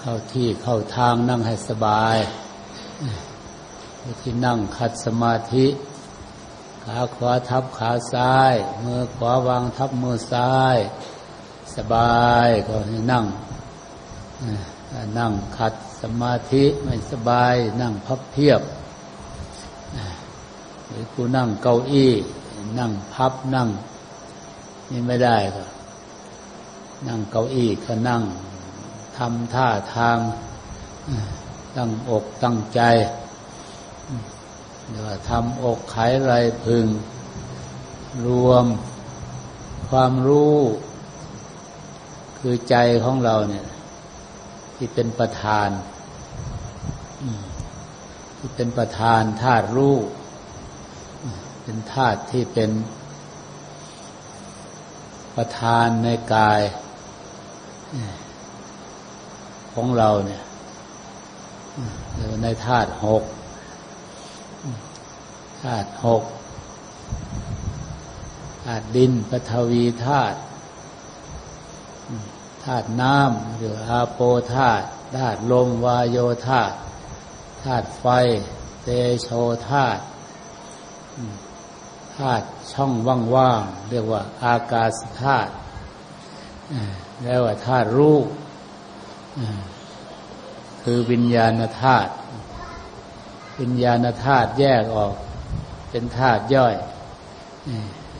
เข้าที่เข้าทางนั่งให้สบายที่นั่งขัดสมาธิ ขาขวาทับขาซ้าย มือขวาวางทับมือซ้าย สบายก็ให้นั่งนั่งขัดสมาธิไม่สบาย นั่งพับเพียบหรือกูนั่งเก้าอี้ นั่งพับนั่ง นี่ไม่ได้ก็นั่งเก้าอี้ก็นั่ง ทำท่าทางตั้งอกตั้งใจเดี๋ยวทำอกไขไรพึง รวมความรู้ คือใจของเราเนี่ย ที่เป็นประธานที่เป็นประธานธาตุรู้ เป็นธาตุที่เป็นประธานในกาย ของเราเนี่ยในธาตุหกธาตุหกธาตุดินปฐวีธาตุธาตุน้ำหรืออาโปธาตุธาตุลมวายโยธาตุธาตุไฟ เตโชธาตุธาตุช่องว่างๆเรียกว่า อากาศธาตุแล้วว่าธาตุรูป คือวิญญาณธาตุวิญญาณธาตุแยกออกเป็นธาตุย่อย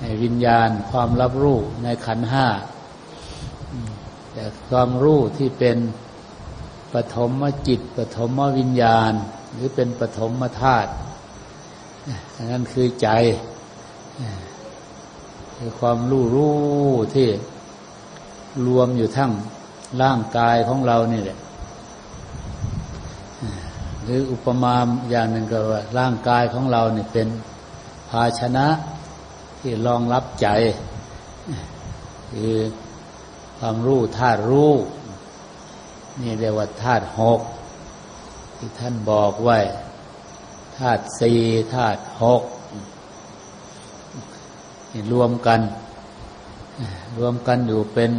ในวิญญาณความรับรู้ในขันห้าแต่ความรู้ที่เป็นปฐมจิตปฐมวิญญาณ หรือเป็นปฐมธาตุนั่นคือใจคือความรู้รู้ที่รวมอยู่ทั้ง ร่างกายของเรานี่แหละหรืออุปมาอย่างหนึ่งก็ว่า ร่างกายของเราเนี่ยเป็นภาชนะที่รองรับใจ คือความรู้ธาตุรู้ นี่เรียกว่าธาตุหกที่ท่านบอกไว้ธาตุสี่ธาตุหกรวมกัน รวมกันอยู่เป็น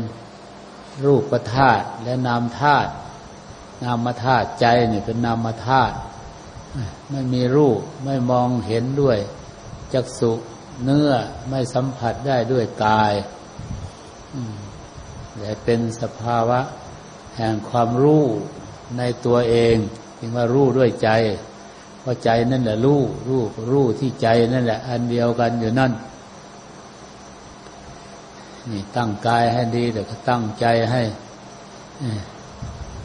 รูปธาตุและนามธาตุนามธาตุใจนี่เป็นนามธาตุไม่มีรูปไม่มองเห็นด้วยจักสุเนื้อไม่สัมผัสได้ด้วยกายแต่เป็นสภาวะ แห่งความรู้ในตัวเองจึงว่ารู้ด้วยใจเพราะใจนั่นแหละรู้รู้รู้ที่ใจนั่นแหละ อันเดียวกันอยู่นั่น นี่ตั้งกายให้ดีแต่ก็ตั้งใจให้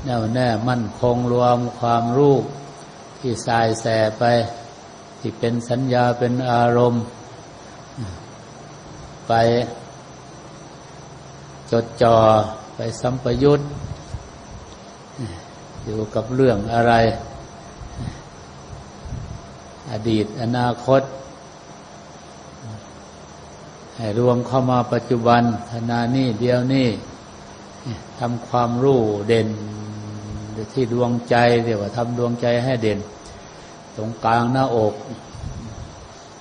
แน่วแน่มั่นคงรวมความรู้ที่สายแสไป ที่เป็นสัญญาเป็นอารมณ์ ไปจดจ่อไปสัมปยุตอยู่กับเรื่องอะไร อดีตอนาคต ให้รวมเข้ามาปัจจุบันขณะนี้เดียวนี้ทำความรู้เด่นที่ดวงใจเดี๋ยวทำดวงใจให้เด่น ตรงกลางหน้าอก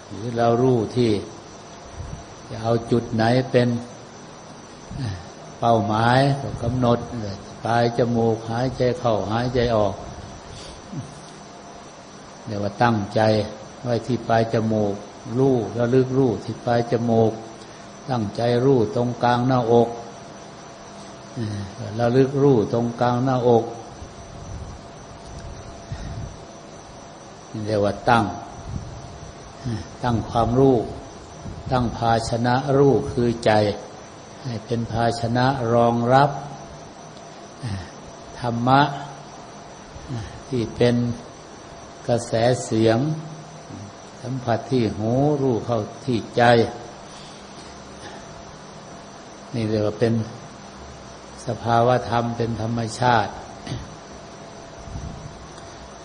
หรือเรารู้ที่จะเอาจุดไหนเป็นเป้าหมายก็กำหนดปลายจมูกหายใจเข้าหายใจออกเดี๋ยวว่าตั้งใจไว้ที่ปลายจมูก รู้ระลึกรู้ที่ปลายจมูก ตั้งใจรู้ตรงกลางหน้าอกระลึกรู้ตรงกลางหน้าอกเรียกว่าตั้ง ตั้งความรู้ ตั้งภาชนะรู้คือใจ ให้เป็นภาชนะรองรับธรรมะ ที่เป็นกระแสเสียง สัมผัสที่หูรู้เข้าที่ใจ นี่เรียกว่าเป็นสภาวะธรรมเป็นธรรมชาติ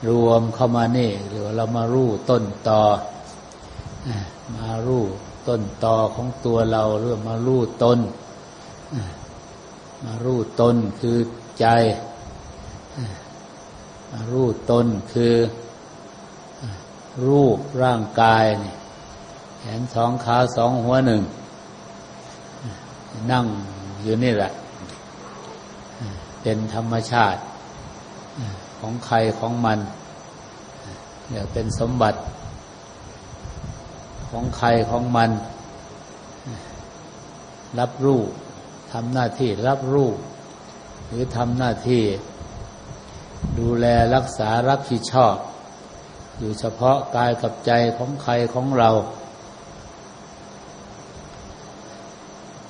รวมเข้ามานี่หรือเรามารู้ต้นต่อมารู้ต้นต่อของตัวเราหรือมารู้ตนมารู้ตนคือใจมารู้ตนคือรูปร่างกายนี่แขนสองขาสองหัวหนึ่ง นั่งอยู่นี่แหละ เป็นธรรมชาติของใครของมันเนี่ยเป็นสมบัติ ของใครของมัน รับรู้ทำหน้าที่รับรู้หรือทำหน้าที่ ดูแลรักษารับผิดชอบ อยู่เฉพาะกายกับใจของใครของเรา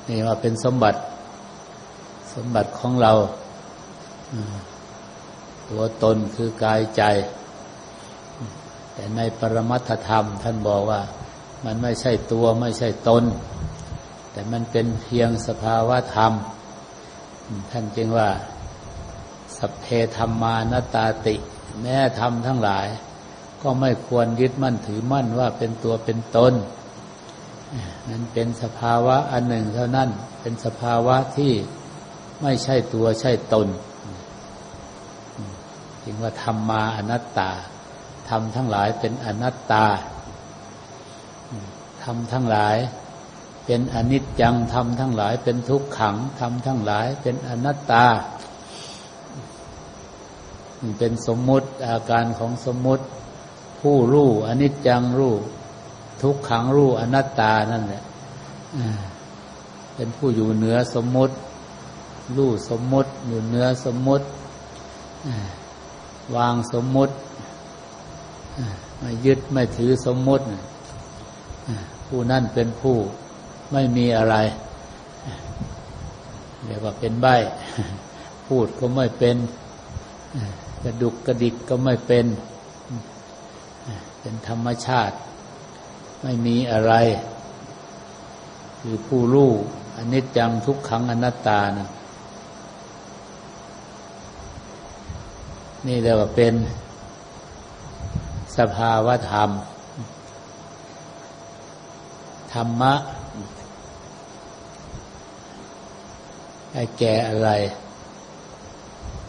นี่ว่าเป็นสมบัติ สมบัติของเราตัวตนคือกายใจ แต่ในปรมัตถธรรม ท่านบอกว่า มันไม่ใช่ตัวไม่ใช่ตน แต่มันเป็นเพียงสภาวะธรรม ท่านจึงว่า สัพเพธรรมานตาติ แม้ธรรมทั้งหลาย ก็ไม่ควรยึดมั่นถือมั่นว่าเป็นตัวเป็นตน นั้นเป็นสภาวะอันหนึ่งเท่านั้น เป็นสภาวะที่ไม่ใช่ตัวใช่ตนจึงว่าธรรมมาอนัตตาธรรมทั้งหลายเป็นอนัตตาธรรมทั้งหลายเป็นอนิจจังธรรมทั้งหลายเป็นทุกขังธรรมทั้งหลายเป็นอนัตตา เป็นสมมุติอาการของสมมุติ ผู้รู้อนิจจังรู้ ทุกขังรู้อนัตตานั่นแหละเป็นผู้อยู่เหนือสมมติ รู้สมมติ อยู่เหนือสมมติวางสมมติไม่ยึดไม่ถือสมมติผู้นั่นเป็นผู้ไม่มีอะไรเรียกว่าเป็นใบพูดก็ไม่เป็น กระดุกกระดิกก็ไม่เป็น เป็นธรรมชาติ ไม่มีอะไร คือผู้รู้อนิจจังทุกขังอนัตตานะนี่เรียกว่าเป็นสภาวธรรม ธรรมะได้แก่อะไร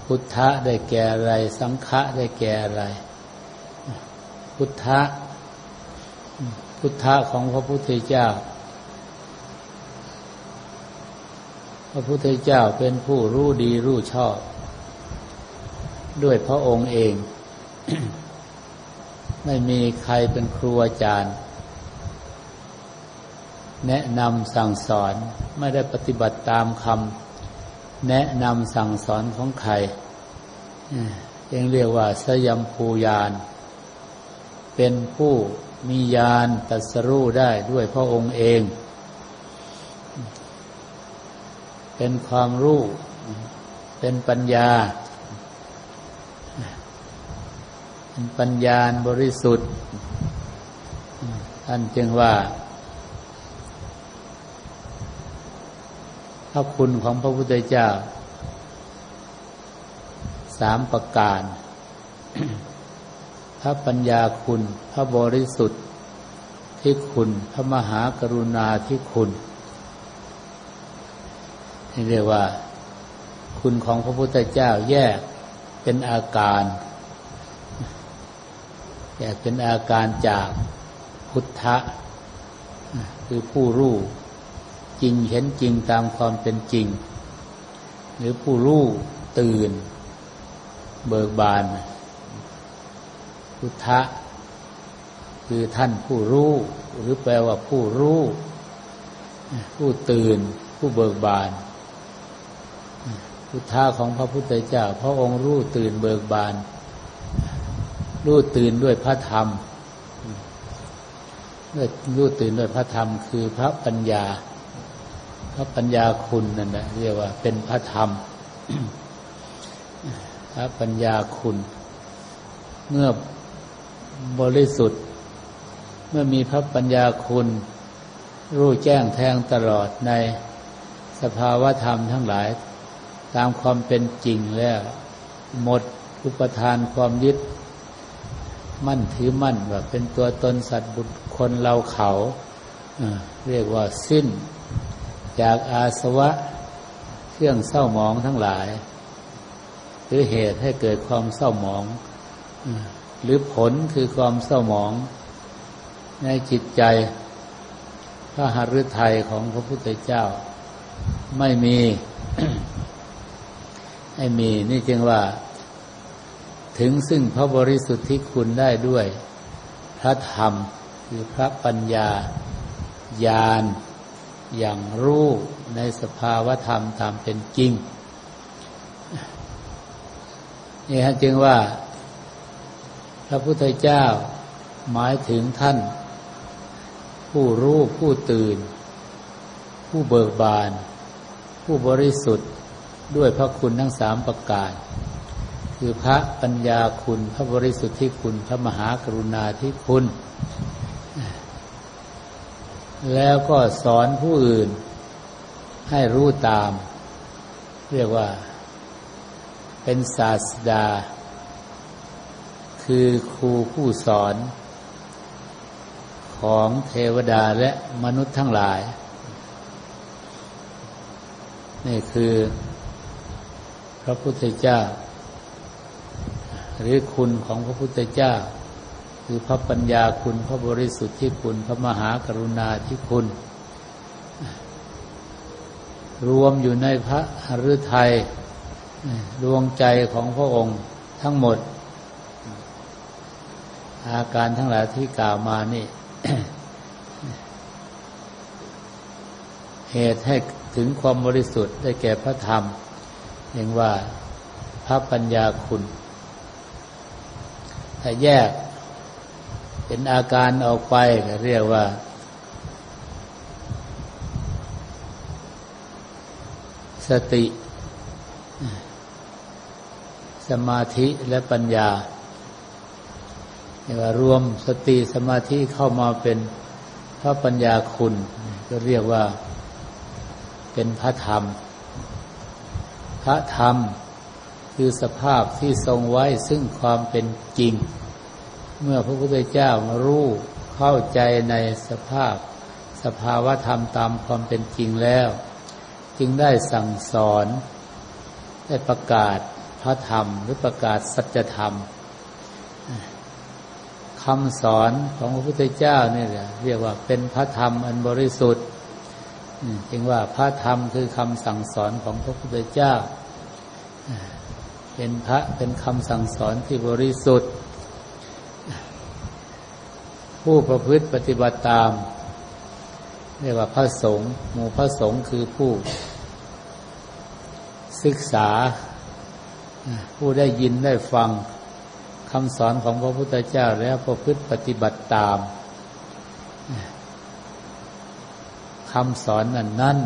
พุทธะได้แก่อะไร สังฆะได้แก่อะไร พุทธะ พุทธะของพระพุทธเจ้า พระพุทธเจ้าเป็นผู้รู้ดีรู้ชอบ ด้วยพระองค์เอง ไม่มีใครเป็นครูอาจารย์ แนะนำสั่งสอนไม่ได้ปฏิบัติตามคำแนะนำสั่งสอนของใครยังเรียกว่าสยามภูยาน เป็นผู้มียานตัสรู้ได้ด้วยพระองค์เอง เป็นความรู้ เป็นปัญญา เป็นปัญญาบริสุทธิ์ท่านจึงว่า พระคุณของพระพุทธเจ้า สามประการ ระปัญญาคุณ พระบริสุทธิ์ที่คุณ พระมหากรุณาที่คุณนี่เรียกว่า คุณของพระพุทธเจ้าแยกเป็นอาการแต่เป็นอาการจากพุทธะ คือผู้รู้จริงเห็นจริงตามความเป็นจริง หรือผู้รู้ตื่น เบิกบาน พุทธะ คือท่านผู้รู้ หรือแปลว่าผู้รู้ ผู้ตื่น ผู้เบิกบาน พุทธะของพระพุทธเจ้า พระองค์รู้ตื่นเบิกบาน รู้ตื่นด้วยพระธรรมรู้ตื่นด้วยพระธรรม คือพระปัญญา พระปัญญาคุณนั่นแหละเรียกว่าเป็นพระธรรม พระปัญญาคุณ เมื่อ บริสุทธิ์ เมื่อมีพระปัญญาคุณ รู้แจ้งแทงตลอดในสภาวะธรรมทั้งหลาย ตามความเป็นจริงแล้ว หมดอุปทานความยึด มั่นถือมั่นว่าเป็นตัวตนสัตว์บุคคลเราเขาเรียกว่าสิ้น จากอาสวะเครื่องเศร้าหมองทั้งหลาย หรือเหตุให้เกิดความเศร้าหมอง หรือผลคือความเศร้าหมอง ในจิตใจ พระหฤทัยของพระพุทธเจ้า ไม่มีไม่มี นี่จึงว่า ถึงซึ่งพระบริสุทธิคุณได้ด้วย พระธรรมคือพระปัญญาญาณอย่างรู้ในสภาวธรรมตามเป็นจริงนี่ฮะจึงว่า พระพุทธเจ้าหมายถึงท่าน ผู้รู้ผู้ตื่น ผู้เบิกบาน ผู้บริสุทธิ์ด้วยพระคุณทั้งสามประการ คือพระปัญญาคุณ พระบริสุทธิคุณ พระมหากรุณาธิคุณ แล้วก็สอนผู้อื่นให้รู้ตาม เรียกว่าเป็นศาสดา คือครูผู้สอน ของเทวดาและมนุษย์ทั้งหลาย นี่คือพระพุทธเจ้า หรือคุณของพระพุทธเจ้า คือพระปัญญาคุณพระบริสุทธิ์ที่คุณพระมหากรุณาที่คุณ รวมอยู่ในพระฤทัยดวงใจของพระองค์ทั้งหมด อาการทั้งหลายที่กล่าวมานี่ เหตุให้ถึงความบริสุทธิ์ได้แก่พระธรรมเองว่าพระปัญญาคุณถ้าแยกเป็นอาการออกไปก็เรียกว่า สติ สมาธิและปัญญา เรียกว่ารวมสติสมาธิเข้ามาเป็นพระปัญญาคุณ ก็เรียกว่าเป็นพระธรรม พระธรรมคือสภาพที่ทรงไว้ซึ่งความเป็นจริง เมื่อพระพุทธเจ้ามารู้เข้าใจในสภาพ สภาวะธรรมตามความเป็นจริงแล้ว จึงได้สั่งสอน ได้ประกาศพระธรรมหรือประกาศสัจธรรม คำสอนของพระพุทธเจ้านี่ยเรียกว่าเป็นพระธรรมอันบริสุทธิ์จึงว่าพระธรรมคือคำสั่งสอนของพระพุทธเจ้า เป็นพระเป็นคำสั่งสอนที่บริสุทธิ์ ผู้ประพฤติปฏิบัติตาม เรียกว่าพระสงฆ์หมู่พระสงฆ์คือผู้ ศึกษาผู้ได้ยินได้ฟัง คำสอนของพระพุทธเจ้าแล้วประพฤติปฏิบัติตามคำสอนนั้นนั้น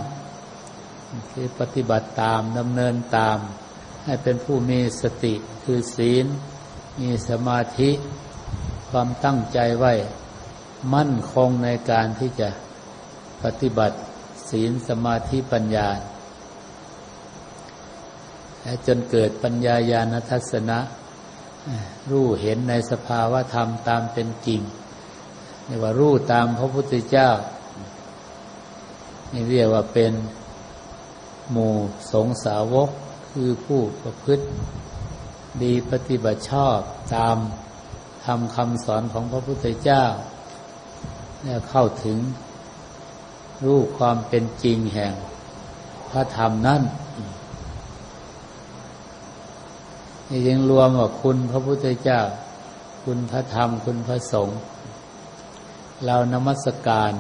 คือปฏิบัติตามดำเนินตาม ให้เป็นผู้มีสติคือศีล มีสมาธิ ความตั้งใจไว้ มั่นคงในการที่จะปฏิบัติศีลสมาธิปัญญาจนเกิดปัญญาญาณทัศนะ รู้เห็นในสภาวะธรรมตามเป็นจริงเรียกว่ารู้ตามพระพุทธเจ้า นี่เรียกว่าเป็นหมู่สงสาวกคือผู้ประพฤติดีปฏิบัติชอบตามทำคำสอนของพระพุทธเจ้าแล้วเข้าถึงรู้ความเป็นจริงแห่งพระธรรมนั้น นี่ยังรวมว่าคุณพระพุทธเจ้า คุณพระธรรม คุณพระสงฆ์เรานมัสการ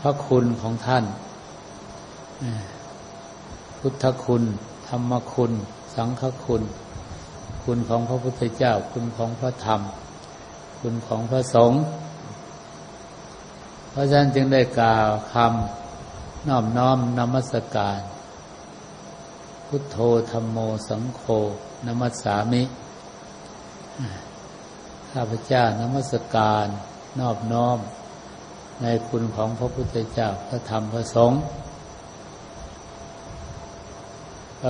พระคุณของท่าน พุทธคุณ ธรรมคุณ สังฆคุณ คุณของพระพุทธเจ้า คุณของพระธรรม คุณของพระสงฆ์เพราะฉะนั้นจึงได้กล่าวคำน้อมน้อมนมัสการ พุทโธธรรมโมสังโฆ นมัสสามิข้าพเจ้านมัสการนอบน้อม ในคุณของพระพุทธเจ้าพระธรรมพระสงฆ์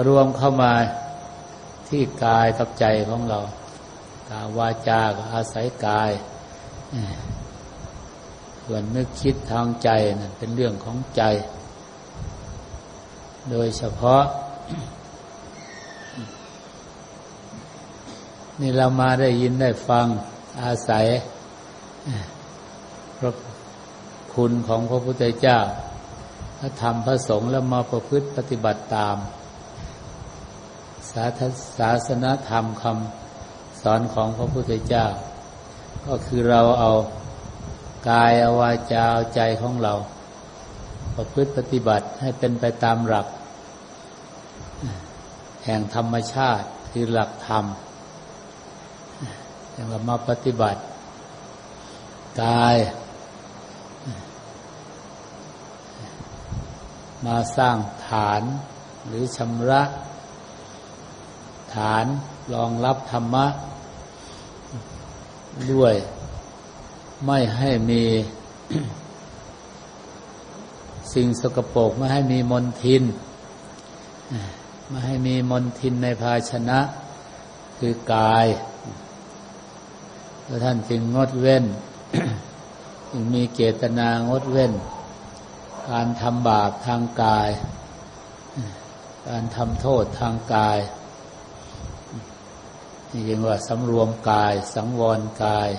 รวมเข้ามาที่กายกับใจของเรา กาวาจาก็อาศัยกาย ส่วนนึกคิดทางใจนั่นเป็นเรื่องของใจ โดยเฉพาะ นี่เรามาได้ยินได้ฟังอาศัยพระคุณของพระพุทธเจ้า พระธรรมพระสงฆ์แล้วมาประพฤติปฏิบัติตาม ศาสนธรรมคำสอนของพระพุทธเจ้า ก็คือเราเอากายอาวาจาาใจของเรา ประพฤติปฏิบัติให้เป็นไปตามหลัก แห่งธรรมชาติคือหลักธรรม ย่างเรามาปฏิบัติ กาย มาสร้างฐานหรือชำระ ฐานรองรับธรรมะ ด้วยไม่ให้มีสิ่งสกปรกไม่ให้มีมลทินไม่ให้มีมลทินในภาชนะ คือกาย แล้วท่านจึงงดเว้นจึงมีเจตนางดเว้น การทำบาปทางกาย การทำโทษทางกายนี่เรียกว่าสำรวมกาย สังวรกาย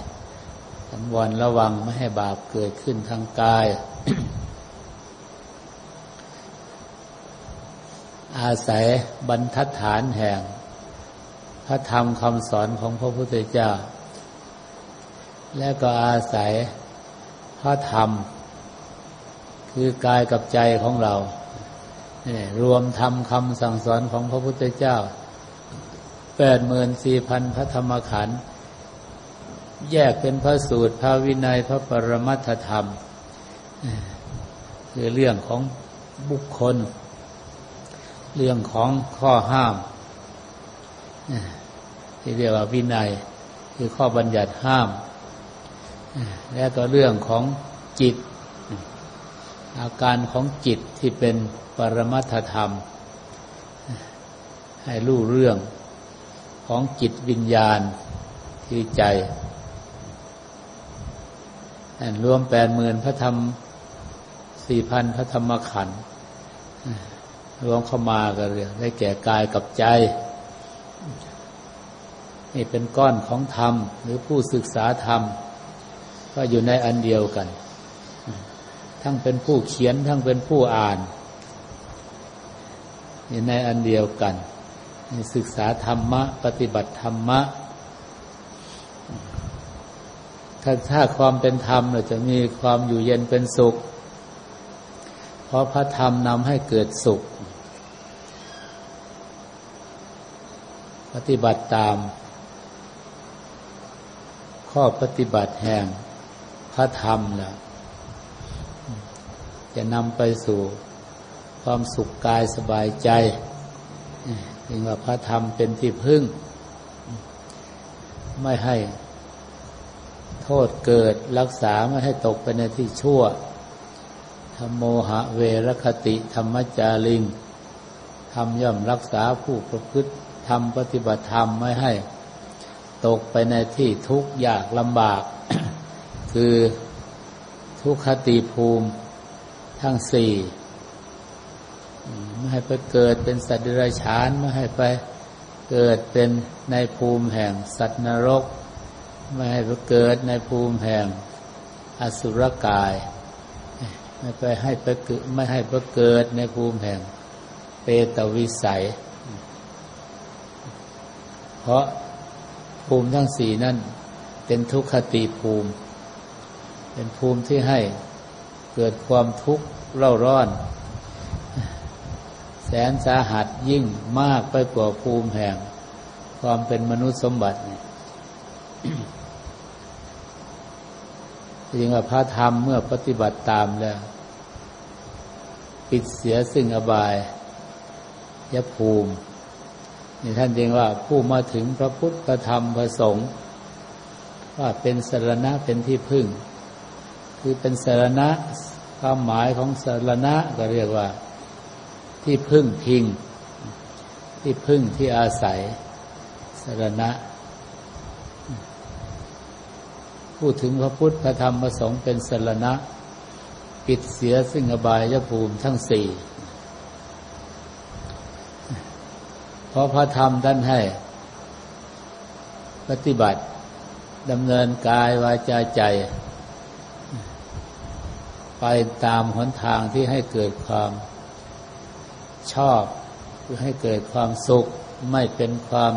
สังวรระวังไม่ให้บาปเกิดขึ้นทางกาย อาศัยบรรทัดฐานแห่ง พระธรรมคำสอนของพระพุทธเจ้า และก็อาศัยพระธรรม คือกายกับใจของเรารวมทำคำสั่งสอนของพระพุทธเจ้าแปดหมื่นสี่พันพระธรรมขันธ์แยกเป็นพระสูตร พระวินัยพระปรมัตถธรรม คือเรื่องของบุคคล เรื่องของข้อห้าม ที่เรียกว่าวินัย คือข้อบัญญัติห้าม และก็เรื่องของจิต อาการของจิตที่เป็นปรมัตธรรม ให้รู้เรื่องของจิตวิญญาณที่ใจรวมแปดหมื่นพระธรรมสี่พันพระธรรมขันธ์รวมเข้ามากันเลยได้แก่กายกับใจ นี่เป็นก้อนของธรรม หรือผู้ศึกษาธรรม ก็อยู่ในอันเดียวกัน ทั้งเป็นผู้เขียนทั้งเป็นผู้อ่าน อยู่ในอันเดียวกันศึกษาธรรมะ ปฏิบัติธรรมะ ถ้าถ้าความเป็นธรรมเราจะมีความอยู่เย็นเป็นสุข เพราะพระธรรมนำให้เกิดสุข ปฏิบัติตาม ข้อปฏิบัติแห่ง ระธรรมล้วจะนำไปสู่ความสุขกายสบายใจจึงว่าพระธรรมเป็นที่พึ่ง ไม่ให้โทษเกิดรักษาไม่ให้ตกไปในที่ชั่วธรรมโมหะเวรคติธรรมจาริงทำย่อมรักษาผู้ประพฤติทำปฏิบัติธรรมไม่ให้ ตกไปในที่ทุกข์ยากลำบาก คือทุกขติภูมิทั้งสี่ไม่ให้ไปเกิดเป็นสัตว์เดรัจฉานไม่ให้ไปเกิดเป็นในภูมิแห่งสัตว์นรก ไม่ให้ไปเกิดในภูมิแห่งอสุรกาย ไม่ไปให้ไปเกิดไม่ให้ไปเกิดในภูมิแห่งเปตวิสัย เพราะภูมิทั้งสี่นั่นเป็นทุกขติภูมิ เป็นภูมิที่ให้เกิดความทุกข์เร่าร้อน แสนสาหัสยิ่งมากไปกว่าภูมิแห่ง ความเป็นมนุษย์สมบัติจริงว่าพระธรรมเมื่อปฏิบัติตามแล้ว ปิดเสียซึ่งอบายยภูมินี่ท่านจริงว่าผู้มาถึงพระพุทธพระธรรมพระสงฆ์ว่าเป็นสารณะเป็นที่พึ่ง คือเป็นสารณะ ความหมายของสารณะก็เรียกว่า ที่พึ่งพิง ที่พึ่งที่อาศัยสารณะ พูดถึงพระพุทธพระธรรมพระสงฆ์เป็นสารณะ ปิดเสียซึ่งอบายยภูมิทั้งสี่เพราะพระธรรมท่านให้ ปฏิบัติดำเนินกายวาจาใจ ไปตามหนทางที่ให้เกิดความชอบเพื่อให้เกิดความสุข ไม่เป็นความ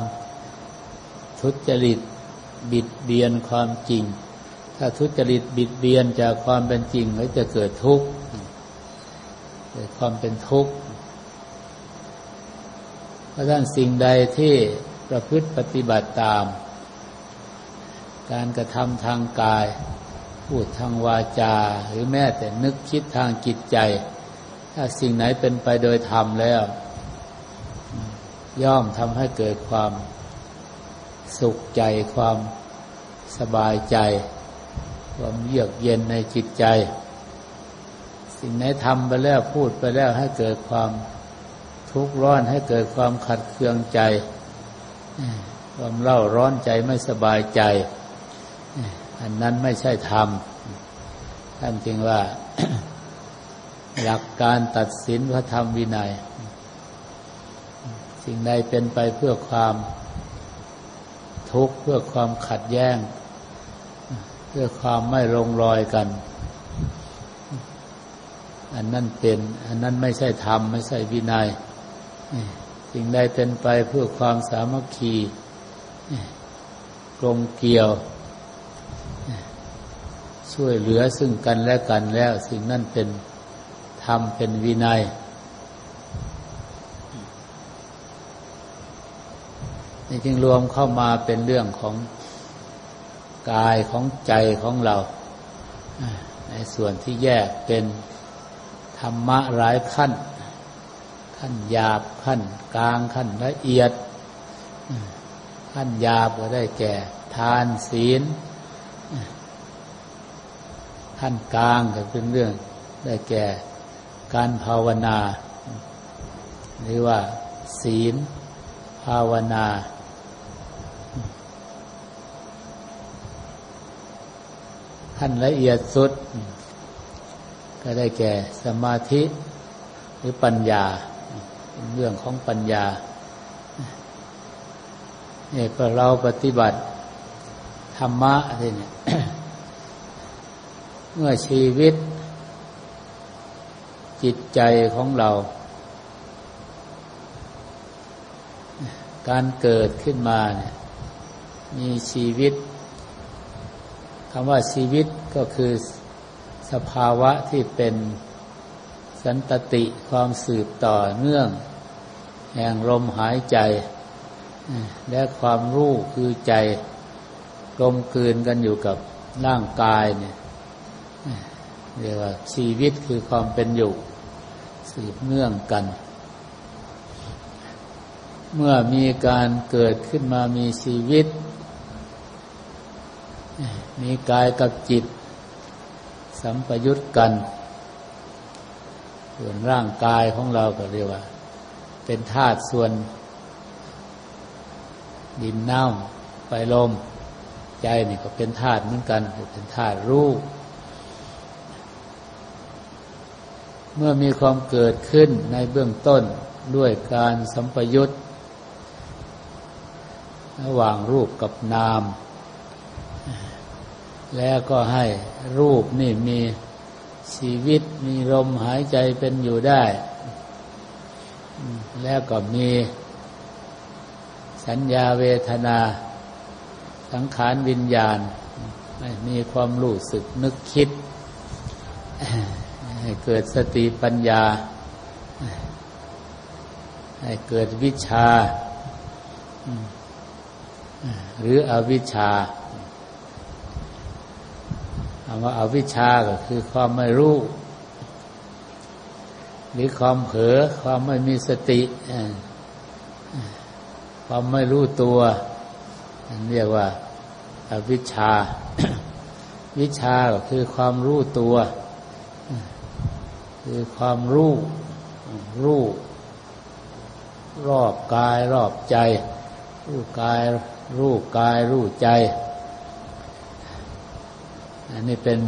ทุจริตบิดเบียนความจริง ถ้าทุจริตบิดเบียนจากความเป็นจริงก็จะเกิดทุกข์เกิดความเป็นทุกข์เพราะฉะนั้นสิ่งใดที่ประพฤติปฏิบัติตาม การกระทำทางกาย พูดทางวาจา หรือแม้แต่นึกคิดทางจิตใจ ถ้าสิ่งไหนเป็นไปโดยธรรมแล้ว ย่อมทำให้เกิดความสุขใจ ความสบายใจ ความเยือกเย็นในจิตใจ สิ่งไหนทำไปแล้วพูดไปแล้วให้เกิดความทุกข์ร้อนให้เกิดความขัดเคืองใจ ความเล่าร้อนใจไม่สบายใจ อันนั้นไม่ใช่ธรรม ท่านจึงว่า หลักการตัดสินพระธรรมวินัย สิ่งใดเป็นไปเพื่อความทุกข์เพื่อความขัดแย้ง เพื่อความไม่ลงรอยกัน อันนั้นเป็น อันนั้นไม่ใช่ธรรม ไม่ใช่วินัย สิ่งใดเป็นไปเพื่อความสามัคคีกลมเกี่ยว ช่วยเหลือซึ่งกันและกันแล้ว สิ่งนั้นเป็นธรรมเป็นวินัย นี่จึงรวมเข้ามาเป็นเรื่องของกายของใจของเรา ในส่วนที่แยกเป็นธรรมะหลายขั้น ขั้นหยาบขั้นกลางขั้นละเอียด ขั้นหยาบก็ได้แก่ ทานศีล ขั้นกลางก็เป็นเรื่องได้แก่การภาวนา หรือว่า ศีล ภาวนา ขั้นละเอียดสุด ก็ได้แก่สมาธิหรือปัญญาเรื่องของปัญญาเนี่ยพอเราปฏิบัติธรรมะเนี่ย เมื่อชีวิต จิตใจของเรา การเกิดขึ้นมาเนี่ยมีชีวิตคำว่าชีวิตก็คือสภาวะที่เป็นสันตติความสืบต่อเนื่อง แห่งลมหายใจ และความรู้คือใจกลมกลืนกันอยู่กับร่างกายเนี่ย เรียกว่าชีวิตคือความเป็นอยู่สืบเนื่องกัน เมื่อมีการเกิดขึ้นมามีชีวิต มีกายกับจิต สัมปยุตกัน ส่วนร่างกายของเราก็เรียกว่า เป็นธาตุส่วน ดินน้ำไฟลม ใจนี่ก็เป็นธาตุเหมือนกันเป็นธาตุรูป เมื่อมีความเกิดขึ้นในเบื้องต้นด้วยการสัมปยุตระหว่างรูปกับนาม แล้วก็ให้รูปนี่มีชีวิตมีลมหายใจเป็นอยู่ได้ แล้วก็มีสัญญาเวทนา สังขารวิญญาณ มีความรู้สึกนึกคิด ให้เกิดสติปัญญา ให้เกิดวิชา หรืออวิชชาคำว่าอาวิชชาก็คือความไม่รู้ หรือความเผลอความไม่มีสติ ความไม่รู้ตัวเรียกว่าอาวิชชา วิชาก็คือความรู้ตัว คือความรู้รู้รอบกายรอบใจ รู้กายรู้กายรู้ใจ อันนี้เป็น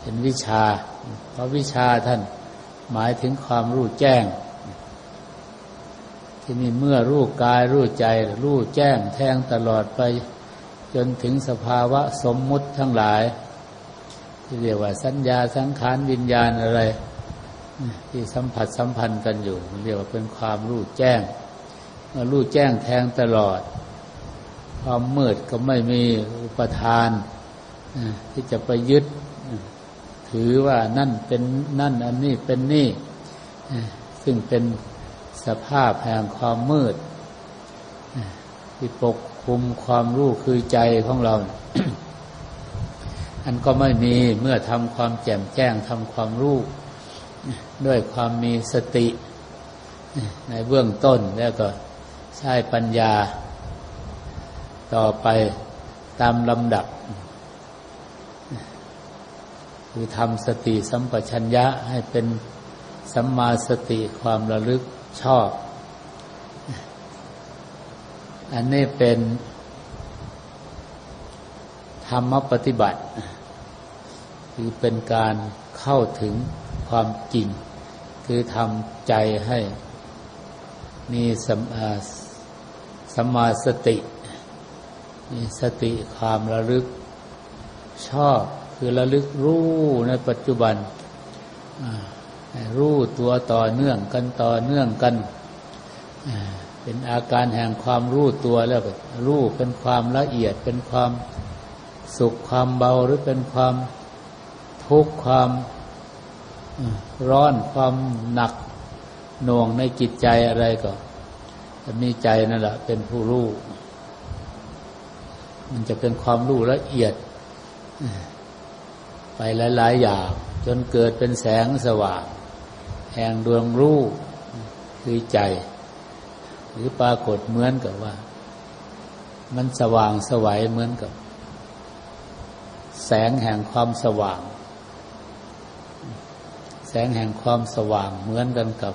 เป็นวิชา เพราะวิชาท่านหมายถึงความรู้แจ้ง ที่นี่เมื่อรู้กายรู้ใจ รู้แจ้งแทงตลอดไป จนถึงสภาวะสมมุติทั้งหลาย ที่เรียกว่าสัญญาสังขารวิญญาณอะไร ที่สัมผัสสัมพันธ์กันอยู่เรียกว่าเป็นความรู้แจ้งเมื่อรู้แจ้งแทงตลอด ความมืดก็ไม่มีอุปทานที่จะไปยึด ถือว่านั่นเป็นนั่นอันนี้เป็นนี่ซึ่งเป็นสภาพแห่งความมืดที่ปกคุมความรู้คือใจของเรา อันก็ไม่มีเมื่อทำความแจ่มแจ้งทำความรู้ด้วยความมีสติ ในเบื้องต้นแล้วก็ใช้ปัญญา ต่อไปตามลำดับ คือทำสติสัมปชัญญะให้เป็นสัมมาสติความระลึกชอบ อันนี้เป็นธรรมปฏิบัติ คือเป็นการเข้าถึงความจริง คือทำใจให้มีสมสมาสติมีสติความระลึก ชอบคือระลึกรู้ในปัจจุบันรู้ตัวต่อเนื่องกันต่อเนื่องกันเป็นอาการแห่งความรู้ตัวแล้วรู้เป็นความละเอียดเป็นความสุขความเบาหรือเป็นความ ทุกข์ความร้อนความหนักหน่วงในจิตใจอะไรก็มีใจนั่นแหละเป็นผู้รู้มันจะเป็นความรู้ละเอียด ไปหลาย ๆ อย่าง จนเกิดเป็นแสงสว่าง แห่งดวงรู้คือใจ หรือปรากฏเหมือนกับว่า มันสว่างสวัยเหมือนกับ แสงแห่งความสว่าง แสงแห่งความสว่างเหมือนกันกับ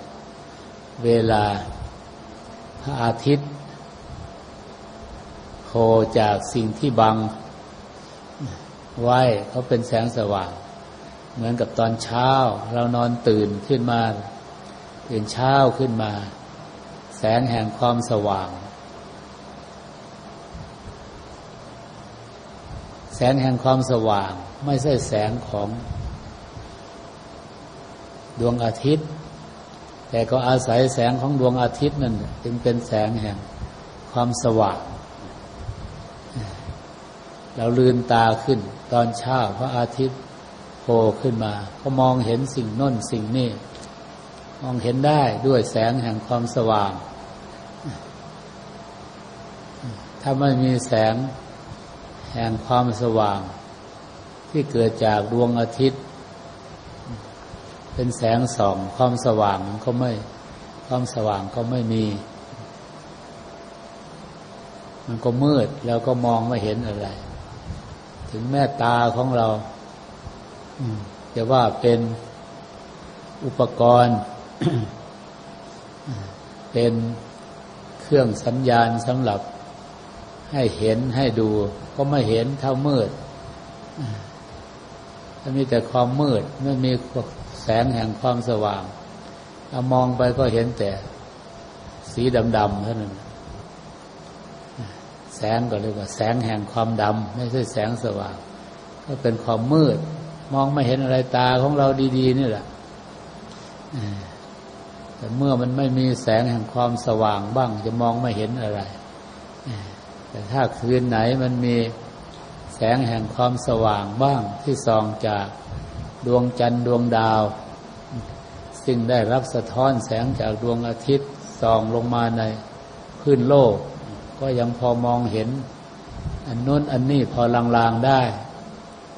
เวลาพระอาทิตย์โผล่จากสิ่งที่บังไว้เขาเป็นแสงสว่าง เหมือนกับตอนเช้า เรานอนตื่นขึ้นมาตื่นเช้าขึ้นมา แสงแห่งความสว่าง แสงแห่งความสว่าง ไม่ใช่แสงของ ดวงอาทิตย์ แต่ก็อาศัยแสงของดวงอาทิตย์นั่นจึงเป็นแสงแห่งความสว่าง เราลืนตาขึ้น ตอนเช้าพระอาทิตย์โผล่ขึ้นมา ก็มองเห็นสิ่งน้นสิ่งนี้ มองเห็นได้ด้วยแสงแห่งความสว่าง ถ้าไม่มีแสงแห่งความสว่าง ที่เกิดจากดวงอาทิตย์ เป็นแสงส่องความสว่างก็ไม่ ความสว่างก็ไม่มี มันก็มืดแล้วก็มองไม่เห็นอะไร ถึงแม่ตาของเราจะว่าเป็นอุปกรณ์ เป็นเครื่องสัญญาณสำหรับให้เห็นให้ดู ก็ไม่เห็นเท่ามืดถ้ามีแต่ความมืดไม่มี แสงแห่งความสว่างเอามองไปก็เห็นแต่สีดำๆเท่านั้นแสงก็เรียกว่า แสงแห่งความดำไม่ใช่แสงสว่าง ก็เป็นความมืด มองไม่เห็นอะไรตาของเราดีๆนี่แหละแต่เมื่อมันไม่มีแสงแห่งความสว่างบ้าง จะมองไม่เห็นอะไร แต่ถ้าคืนไหนมันมีแสงแห่งความสว่างบ้างที่ส่องจาก ดวงจันทร์ดวงดาว ซึ่งได้รับสะท้อนแสงจากดวงอาทิตย์ส่องลงมาในพื้นโลก ก็ยังพอมองเห็น อันนู้นอันนี้พอลางๆได้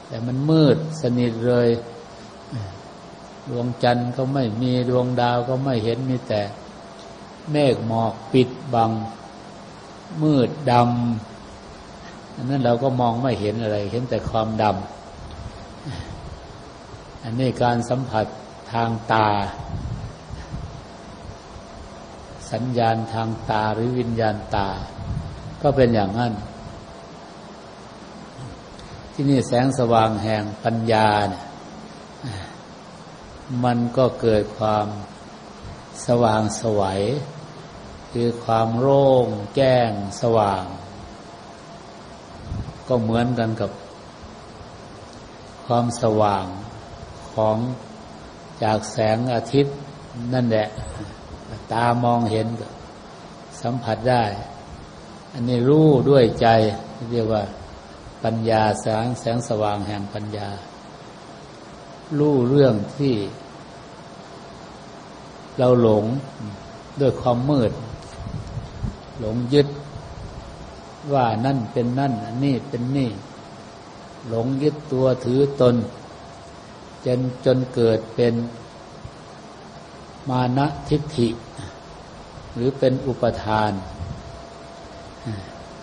แต่มันมืดสนิทเลย ดวงจันทร์ก็ไม่มีดวงดาวก็ไม่เห็นมีแต่ เมฆหมอกปิดบัง มืดดำอันนั้นเราก็มองไม่เห็นอะไร เห็นแต่ความดำ อันนี้การสัมผัสทางตา สัญญาณทางตาหรือวิญญาณตา ก็เป็นอย่างนั้น ที่นี่แสงสว่างแห่งปัญญาเนี่ยมันก็เกิดความสว่างสวัย คือความโล่งแจ้งสว่าง ก็เหมือนกันกับความสว่าง ของจากแสงอาทิตย์นั่นแหละ ตามองเห็นสัมผัสได้ อันนี้รู้ด้วยใจเรียกว่าปัญญาแสงแสงสว่างแห่งปัญญา รู้เรื่องที่ เราหลงด้วยความมืด หลงยึดว่านั่นเป็นนั่น อันี่เป็นนี่ หลงยึดตัวถือตน จนจนเกิดเป็นมานะทิฏฐิ หรือเป็นอุปทาน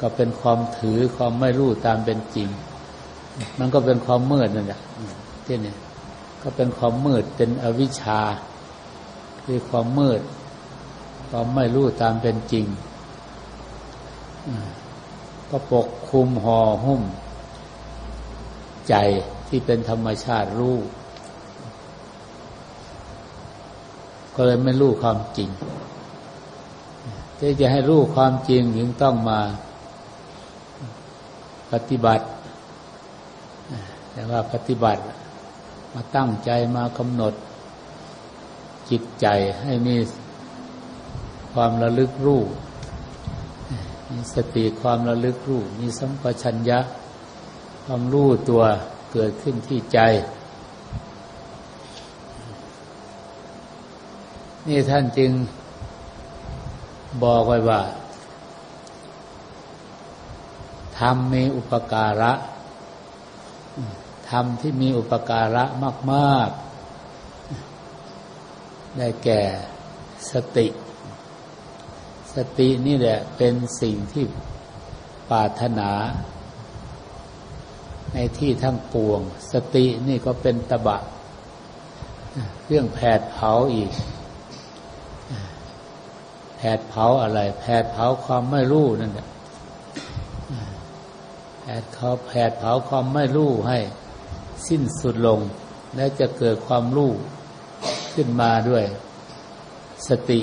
ก็เป็นความถือความไม่รู้ตามเป็นจริง มันก็เป็นความมืดนั่นแหละที่นี่ก็เป็นความมืดเป็นอวิชชา คือความมืด ความไม่รู้ตามเป็นจริงก็ปกคุมห่อหุ้ม ใจที่เป็นธรรมชาติรู้ ก็เลยไม่รู้ความจริงที่จะให้รู้ความจริงถึงต้องมาปฏิบัติ แต่ว่าปฏิบัติมาตั้งใจมากำหนด จิตใจให้มีความระลึกรู้มีสติความระลึกรู้มีสัมปชัญญะ ความรู้ตัวเกิดขึ้นที่ใจ นี่ท่านจึงบอกไว้ว่าธรรมมีอุปการะธรรมที่มีอุปการะมาก ๆ ได้แก่สติ สตินี่แหละเป็นสิ่งที่ปาถนา ในที่ทั้งปวง สตินี่ก็เป็นตบะ เรื่องแผดเผาอีก แผดเผาอะไรแผดเผาความไม่รู้นั่นแหละแผดเขาแผดเผาความไม่รู้ให้สิ้นสุดลง และจะเกิดความรู้ขึ้นมาด้วย สติ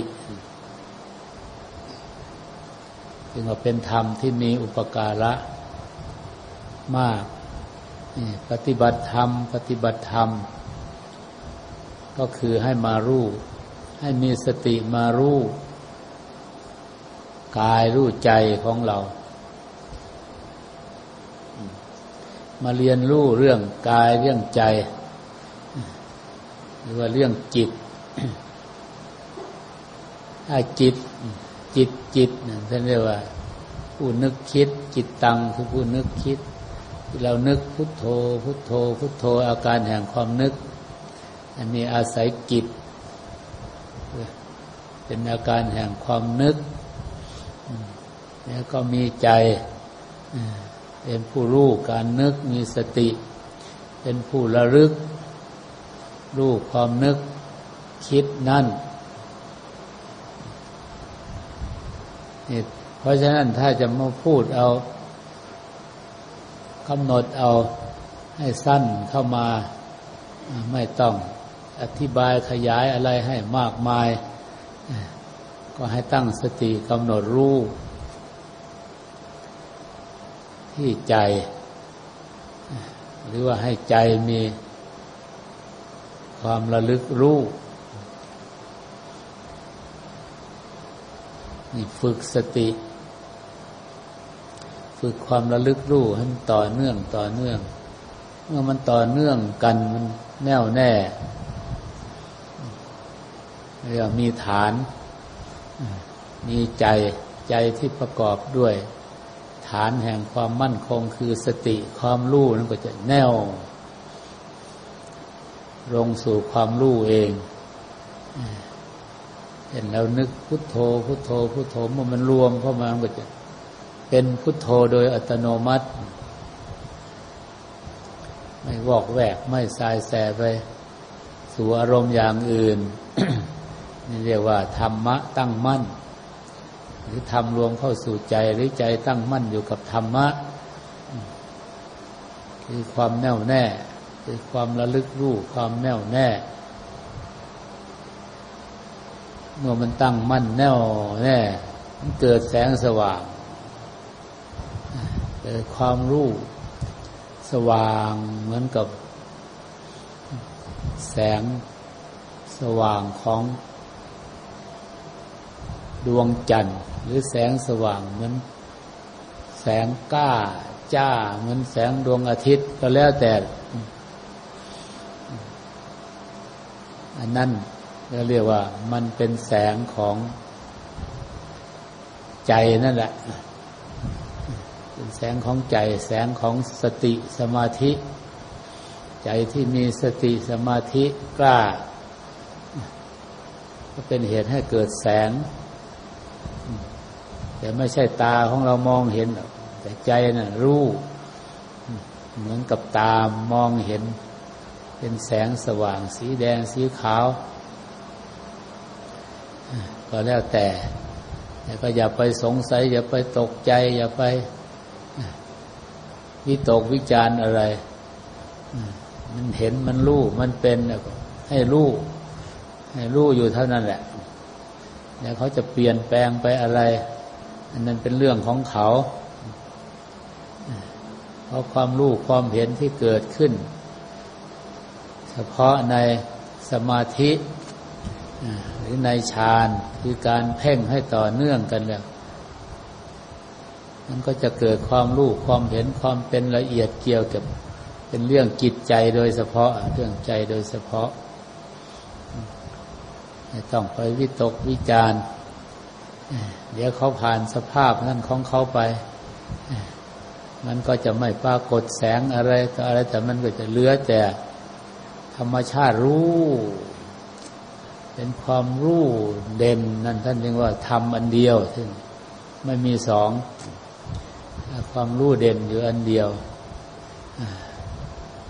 จึงว่าเป็นธรรมที่มีอุปการะมาก ปฏิบัติธรรม ปฏิบัติธรรม ก็คือให้มารู้ ให้มีสติมารู้ กายรู้ใจของเรา มาเรียนรู้เรื่องกายเรื่องใจ หรือว่าเรื่องจิตถ้าจิต จิตจิตท่านเรียกว่า ผู้นึกคิด จิตตังคือผู้นึกคิด เรานึกพุทโธ พุทโธ พุทโธอาการแห่งความนึก อันนี้อาศัยจิตเป็นอาการแห่งความนึก แล้วก็มีใจเป็นผู้รู้การนึกมีสติ เป็นผู้ระลึก รู้ความนึกคิดนั่นนี่เพราะฉะนั้นถ้าจะมาพูดเอากำหนดเอาให้สั้นเข้ามา ไม่ต้องอธิบายขยายอะไรให้มากมาย ก็ให้ตั้งสติกำหนดรู้ ที่ใจ หรือว่าให้ใจมีความระลึกรู้นี่ฝึกสติ ฝึกความระลึกรู้ให้มันต่อเนื่องต่อเนื่อง เมื่อมันต่อเนื่องกันมันแน่วแน่เรียกมีฐาน มีใจใจที่ประกอบด้วยานแห่งความมั่นคงคือสติความรู้นั่นก็จะแน่วลงสู่ความรู้เองเห็นเรานึกพุทโธ พุทโธ พุทโธเมื่อมันรวมเข้ามามันก็จะเป็นพุทโธโดยอัตโนมัติ ไม่วอกแวกไม่สายแสไป สู่อารมณ์อย่างอื่น นี่เรียกว่า ธรรมะตั้งมั่น หรือทำรวมเข้าสู่ใจหรือใจตั้งมั่นอยู่กับธรรมะ คือความแน่วแน่คือความระลึกรู้ความแน่วแน่ เมื่อมันตั้งมั่นแน่วแน่ มันเกิดแสงสว่าง เกิดความรู้สว่างเหมือนกับ แสงสว่างของ ดวงจันทร์ หรือแสงสว่างเหมือนแสงก้าจ้าเหมือนแสงดวงอาทิตย์ก็แล้วแต่ อันนั้นเราเรียกว่ามันเป็นแสงของใจนั่นแหละ เป็นแสงของใจ แสงของสติสมาธิ ใจที่มีสติสมาธิกล้า ก็เป็นเหตุให้เกิดแสง แต่ไม่ใช่ตาของเรามองเห็น แต่ใจนะ่ะรู้ เหมือนกับตามองเห็น เป็นแสงสว่าง สีแดงสีขาว ก็แล้วแต่ แต่ก็อย่าไปสงสัย อย่าไปตกใจ อย่าไป วิตกวิจารอะไร มันเห็นมันรู้ มันเป็นให้รู้ให้รู้อยู่เท่านั้นแหละแล้วเขาจะเปลี่ยนแปลงไปอะไร อันนั้นเป็นเรื่องของเขา เพราะความรู้ความเห็นที่เกิดขึ้น เฉพาะในสมาธิหรือในฌานคือการเพ่งให้ต่อเนื่องกันแล้วมันก็จะเกิดความรู้ความเห็นความเป็นละเอียดเกี่ยวกับ เป็นเรื่องจิตใจโดยเฉพาะเรื่องใจโดยเฉพาะไม่ต้องไปวิตกวิจาร เดี๋ยวเขาผ่านสภาพนั่นของเขาไป มันก็จะไม่ปรากฏแสงอะไรต่ออะไร แต่มันก็จะเหลือแต่ธรรมชาติรู้ เป็นความรู้เด่นนั่นท่านเรียกว่าทำอันเดียวซึ่งไม่มีสอง ความรู้เด่นอยู่อันเดียว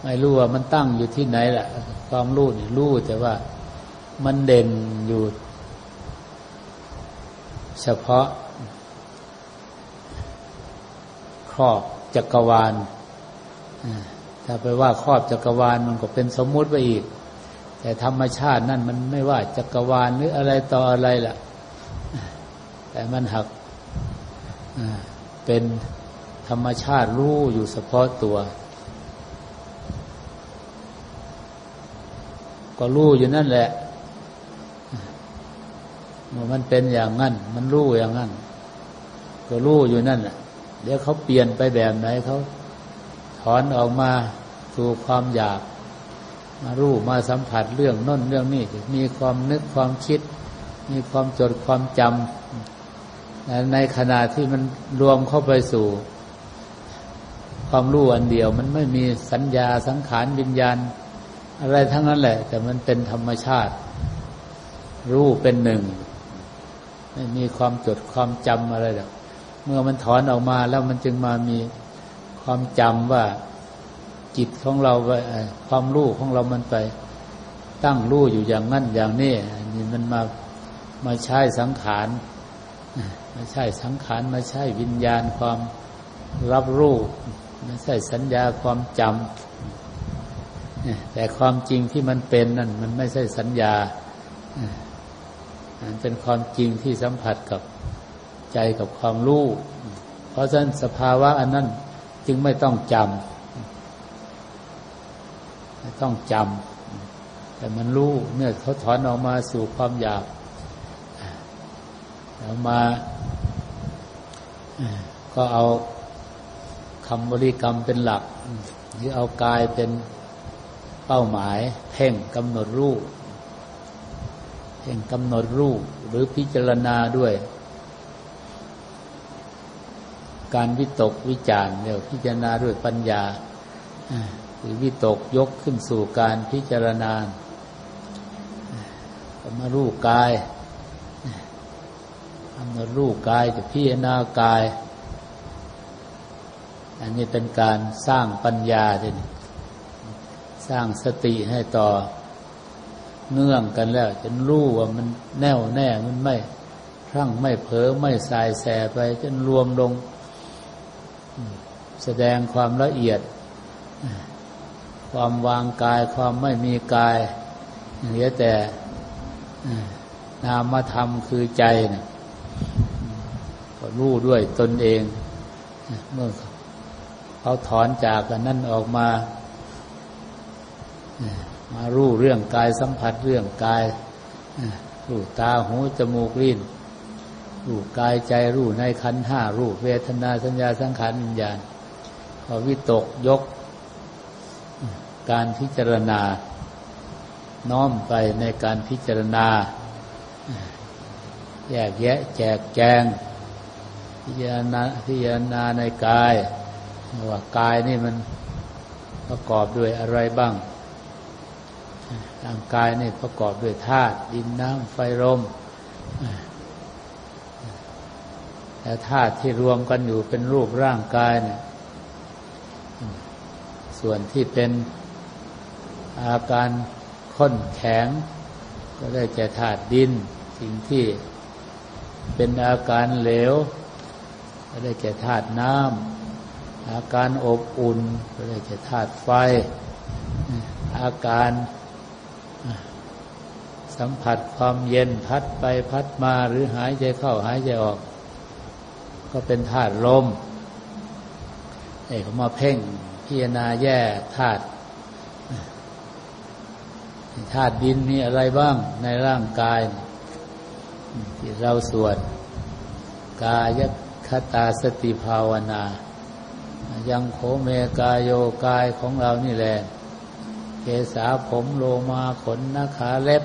ไม่รู้ว่ามันตั้งอยู่ที่ไหนแหละความรู้นี่รู้แต่ว่ามันเด่นอยู่ ฉพาะ ครอบจักรวาลถ้าไปว่าครอบจักรวาลมันก็เป็นสมมุติไปอีก แต่ธรรมชาตินั่นมันไม่ว่าจักรวาลหรืออะไรต่ออะไรล่ะ แต่มันหักเป็นธรรมชาติรู้อยู่เฉพาะตัว ก็รู้อยู่นั่นแหละ มื่อมันเป็นอย่างนั้น มันรู้อย่างนั้น ก็รู้อยู่นั่นแหละเดี๋ยวเขาเปลี่ยนไปแบบไหนเขาถอนออกมาสู่ความอยาก มารู้มาสัมผัสเรื่องน้นเรื่องนี้มีความนึกความคิด มีความจดความจำในขณะที่มันรวมเข้าไปสู่ ความรู้อันเดียว มันไม่มีสัญญาสังขารวิญญาณ อะไรทั้งนั้นแหละ แต่มันเป็นธรรมชาติ รู้เป็นหนึ่ง ไม่มีความจดความจำอะไรหรอกเมื่อมันถอนออกมาแล้วมันจึงมามีความจำว่าจิตของเราไปความรู้ของเรามันไป ตั้งรู้อยู่อย่างนั้นอย่างนี้นี่มันมามาใช้สังขารมาใช้สังขารมาใช้วิญญาณความรับรู้ม่ใช่สัญญาความจำแต่ความจริงที่มันเป็นนั่นมันไม่ใช่สัญญา เป็นความจริงที่สัมผัสกับใจกับความรู้ เพราะฉะนั้นสภาวะอันนั้นจึงไม่ต้องจำต้องจำแต่มันรู้เมื่อเขาถอนออกมาสู่ความอยากแล้วมาก็เอาคำบริกรรมเป็นหลัก หรือเอากายเป็นเป้าหมาย เพ่งกำหนดรูป เพ่งกำหนดรูปหรือพิจารณาด้วย การวิตกวิจารเนี่ยพิจารณาด้วยปัญญาคือวิตกยกขึ้นสู่การพิจารณาก็มารู้กายทำมารู้กายจะพิจารณากาย อันนี้เป็นการสร้างปัญญาทีนี้สร้างสติให้ต่อ เนื่องกันแล้วจนรู้ว่ามันแน่วแน่มันไม่รั่งไม่เผลอไม่สายแสไปจนรวมลง แสดงความละเอียด ความวางกายความไม่มีกายเหลือแต่นามธรรมคือใจนะก็รู้ด้วยตนเอง เมื่อเขาถอนจากกันนั่นออกมา มารู้เรื่องกายสัมผัสเรื่องกายรู้ตาหูจมูกลิ้นรูปกายใจรูปในขันห้ารูปเวทนาสัญญาสังขารวิญญาณพอวิตกยก การพิจารณา น้อมไปในการพิจารณา แยกแยะแจกแจง พิจารณาพิจารณาในกายว่ากายนี่มันประกอบด้วยอะไรบ้าง ร่างกายนี่ประกอบด้วยธาตุดินน้ำไฟลมแต่ธาตุที่รวมกันอยู่เป็นรูปร่างกายเนี่ยส่วนที่เป็นอาการข้นแข็ง ก็ได้แก่ธาตุดิน สิ่งที่เป็นอาการเหลว ก็ได้แก่ธาตุน้ำอาการอบอุ่น ก็ได้แก่ธาตุไฟ อาการ สัมผัสความเย็นพัดไปพัดมาหรือหายใจเข้าหายใจออก ก็เป็นธาตุลมเอกมาเพ่งพิจารณาแยกธาตุธาตุดินมีอะไรบ้างในร่างกาย ที่เราสวดกายคตาสติภาวนา ยังโคเมกายโยกายของเรานี่แหละเกษาผมโลมาขนนาขาเล็บ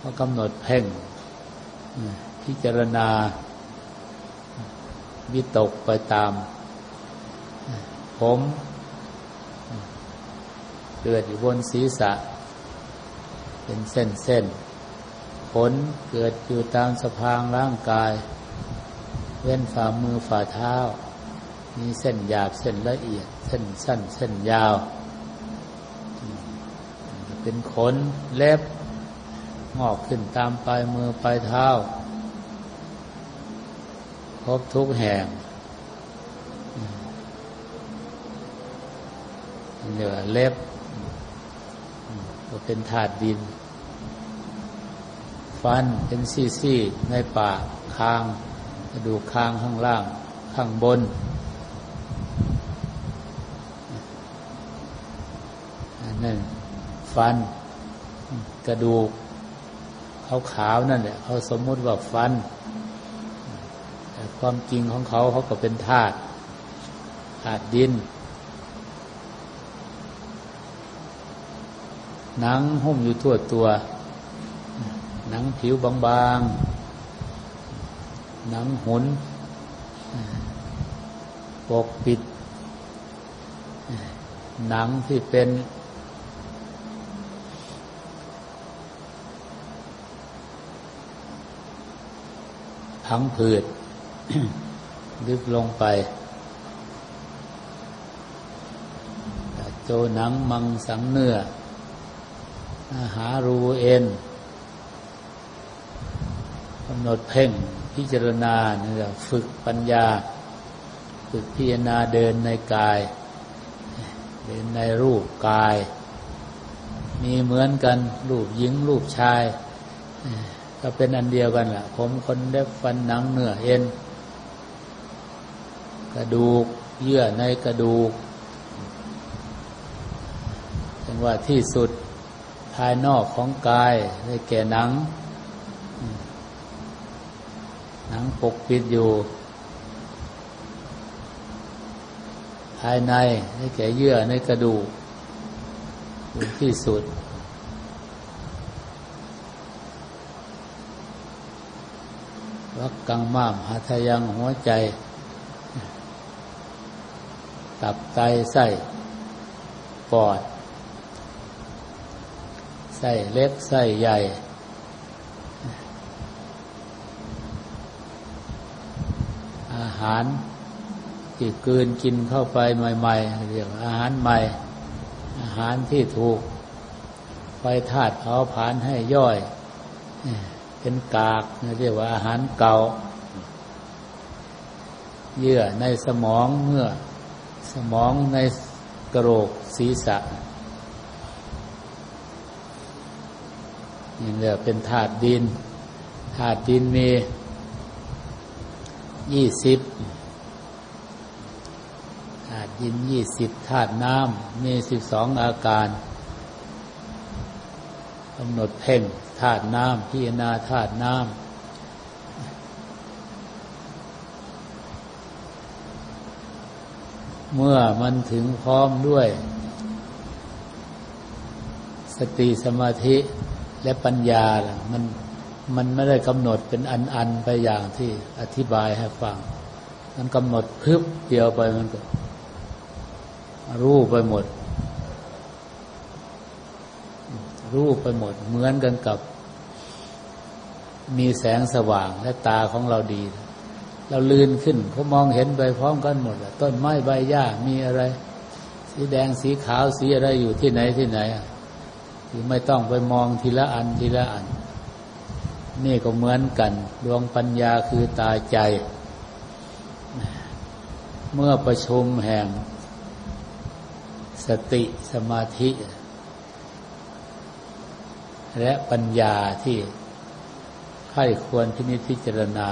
ก็กำหนดเพ่งพิจารณาวิตกไปตาม ผมเกิดอยู่บนศีรษะ เป็นเส้นเส้นขนเกิดอยู่ตามสะพางร่างกาย เว้นฝ่ามือฝ่าเท้า มีเส้นหยาบเส้นละเอียด เส้นสั้น เส้นยาว เป็นขนเล็บ งอกขึ้นตามปลายมือปลายเท้าพบทุกแห่งเหลือเล็บ ก็เป็นถาดดิน ฟันเป็นซี่ๆในปากคางกระดูกคางข้างล่าง ข้างบนนั่นฟัน กระดูก ขาขาวนั่นแหละเขาสมมุติว่าฟัน แต่ความจริงของเขาเขาก็เป็นธาตุธาตุดิน หนังหุ้มอยู่ทั่วตัว หนังผิวบางๆ หนังหุนปกปิด หนังที่เป็น พังผืดลึกลงไปโจหนังมังสังเนื้อหารูเอ็นกำหนดเพ่งพิจารณาเนี่ยฝึกปัญญา ฝึกพิจารณาเดินในกาย เดินในรูปกาย มีเหมือนกันรูปหญิงรูปชาย ก็เป็นอันเดียวกันแหละผมคนเล็บฟันหนังเนื้อเอ็น กระดูก เยื่อในกระดูกจังว่าที่สุดภายนอกของกายได้แก่หนัง หนังปกปิดอยู่ ภายในได้แก่เยื่อในกระดูกที่สุด วักกังมามหาทยังหัวใจ ตับไตไส้ปอดไส้เล็กไส้ใหญ่อาหารที่กืนกินเข้าไปใหม่ๆเรียกอาหารใหม่ อาหารที่ถูกไฟธาตุเผาผลาญให้ย่อย เป็นกากเรียกว่าอาหารเก่า เยื่อในสมองเมื่อสมองในกระโหลกศีรษะนี่เรียกเป็นธาตุดินธาตุดินมียี่สิบธาตุดินยี่สิบธาตุน้ำมีสิบสองอาการ กำหนดเพ่งธาตุน้ำพิจารณาธาตุน้ำเมื่อมันถึงพร้อมด้วย สติสมาธิและปัญญาล่ะมันมันไม่ได้กำหนดเป็นอันอันไปอย่างที่อธิบายให้ฟัง มันกำหนดพึบเดียวไปมันก็รู้ไปหมด รู้ไปหมด เหมือนกันกับ มีแสงสว่างและตาของเราดี เราลื่นขึ้นเขามองเห็นไปพร้อมกันหมดต้นไม้ใบหญ้ามีอะไร สีแดงสีขาวสีอะไรอยู่ที่ไหนที่ไหนที่ไม่ต้องไปมองทีละอันทีละอัน นี่ก็เหมือนกัน ดวงปัญญาคือตาใจ เมื่อประชุมแห่งสติสมาธิ และปัญญาที่ใครควรพินิจพิจารณา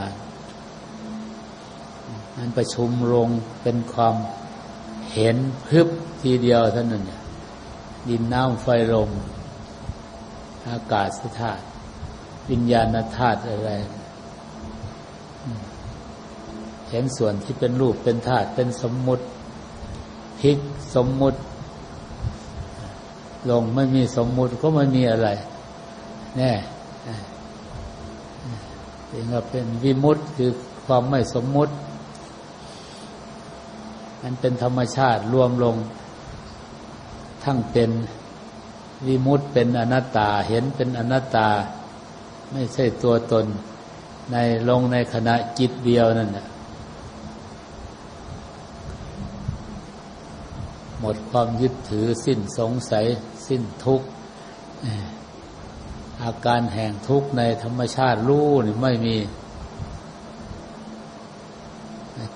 นั้นประชุมลงเป็นความเห็นพึบทีเดียวเท่านั้นดินน้ำไฟลมอากาศสธาตุวิญญาณธาตุอะไร เห็นส่วนที่เป็นรูปเป็นธาตุเป็นสมมุติพิกสมมุติ ลงไม่มีสมมุติก็ไม่มีอะไร แน่ยเองว่าเป็นวิมุตติคือความไม่สมมุติ มันเป็นธรรมชาติรวมลง ทั้งเป็นวิมุตติเป็นอนัตตา เห็นเป็นอนัตตา ไม่ใช่ตัวตน ในลงในขณะจิตเดียวนั่นแหละหมดความยึดถือสิ้นสงสัย สิ้นทุกข์ อาการแห่งทุกข์ในธรรมชาติรู้นี่ไม่มี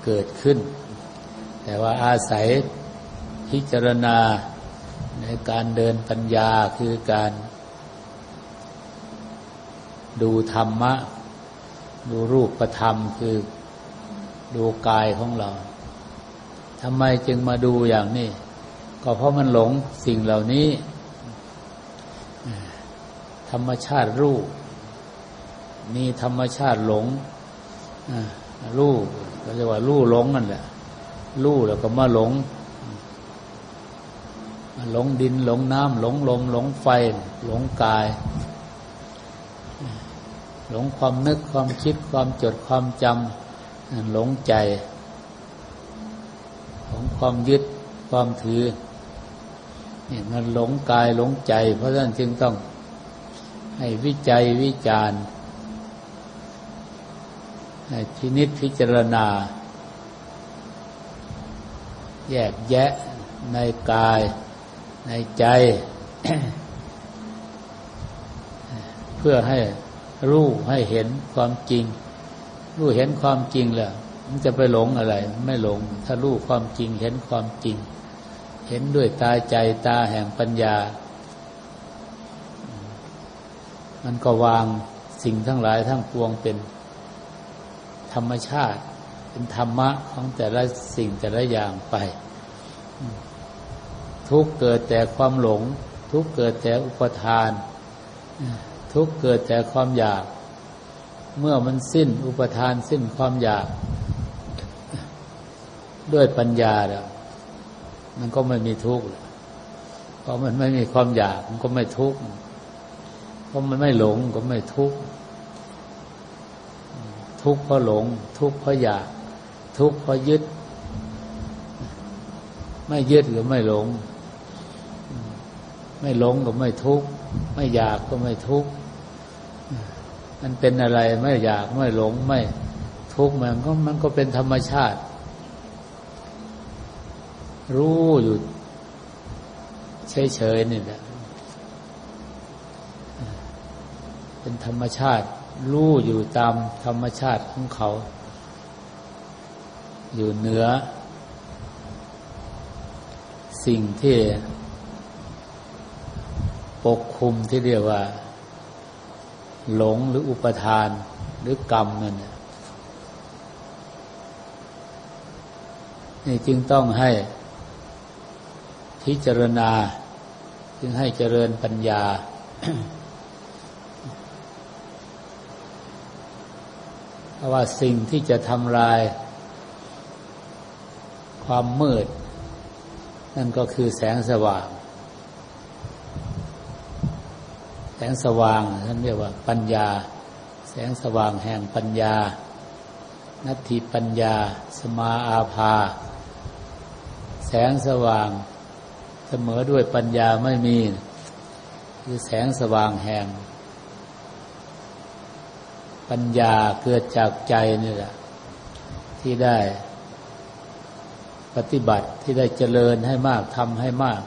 เกิดขึ้น แต่ว่าอาศัยพิจารณาในการเดินปัญญาคือการดูธรรมะ ดูรูปประธรรมคือดูกายของเราทำไมจึงมาดูอย่างนี้ ก็เพราะมันหลงสิ่งเหล่านี้ ธรรมชาติรูป มีธรรมชาติหลงรูปก็เรียกว่ารูหลงนั่นแหละรูแล้วก็มาหลงหลงดินหลงน้ำหลงลม หลงไฟ หลงกาย หลงความนึกความคิดความจดความจำหลงใจ หลงความยึดความถือนี่มันหลงกายหลงใจ เพราะฉะนั้นจึงต้อง ให้วิจัยวิจารณ์ให้พินิษพิจารณา แยกแยะในกายในใจ เพื่อให้รู้ให้เห็นความจริง รู้เห็นความจริงแล้วมันจะไปหลงอะไร ไม่หลง ถ้ารู้ความจริงเห็นความจริง เห็นด้วยตาใจตาแห่งปัญญา มันก็วางสิ่งทั้งหลายทั้งปวงเป็นธรรมชาติ เป็นธรรมะของแต่ละสิ่งแต่ละอย่างไป ทุกเกิดแต่ความหลง ทุกเกิดแต่อุปทาน ทุกเกิดแต่ความอยาก เมื่อมันสิ้นอุปทานสิ้นความอยาก ด้วยปัญญาแล้วมันก็ไม่มีทุกข์เพราะมันไม่มีความอยากมันก็ไม่ทุกข์ เพราะมันไม่หลงก็ไม่ทุกข์ทุกข์เพราะหลง ทุกข์เพราะอยาก ทุกข์เพราะยึด ไม่ยึดหรือไม่หลง ไม่หลงก็ไม่ทุกข์ไม่อยากก็ไม่ทุกข์มันเป็นอะไรไม่อยากไม่หลงไม่ทุกข์มันก็มันก็เป็นธรรมชาติ รู้อยู่เฉยๆนี่แหละ เป็นธรรมชาติ รู้อยู่ตามธรรมชาติของเขา อยู่เหนือ สิ่งที่ปกคุมที่เรียกว่า หลงหรืออุปทานหรือกรรมนั่นนี่จึงต้องให้พิจารณา จึงให้เจริญปัญญา เพราะว่าสิ่งที่จะทำลาย ความมืด นั่นก็คือแสงสว่าง แสงสว่างท่านเรียกว่า ปัญญา แสงสว่างแห่งปัญญา นัตถิปัญญา สมาอาภา แสงสว่างเสมอด้วยปัญญาไม่มี คือแสงสว่างแห่ง ปัญญาเกิดจากใจนี่แหละ ที่ได้ปฏิบัติที่ได้เจริญให้มากทำให้มาก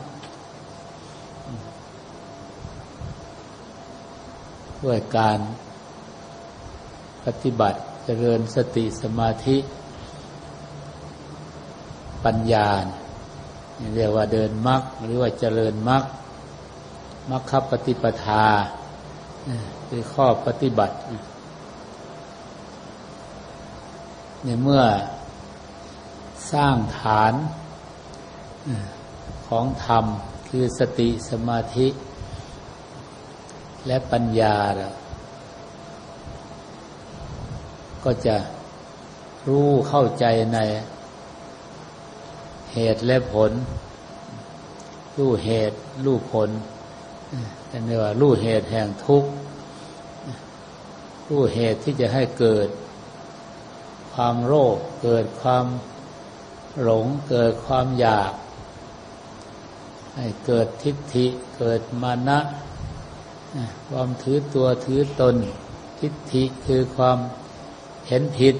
ด้วยการปฏิบัติเจริญสติสมาธิ ปัญญาเรียกว่าเดินมรรคหรือว่าเจริญมรรคมรรคปฏิปทาคือข้อปฏิบัติ ในเมื่อสร้างฐานของธรรมคือสติสมาธิ และปัญญา ก็จะรู้เข้าใจในเหตุและผล รู้เหตุ รู้ผลแต่เรียกว่ารู้เหตุแห่งทุกข์ รู้เหตุที่จะให้เกิด ความโรคเกิดความหลงเกิดความอยากให้เกิดทิฏฐิเกิดมานะความถือตัวถือตน ทิฏฐิคือความเห็นผิด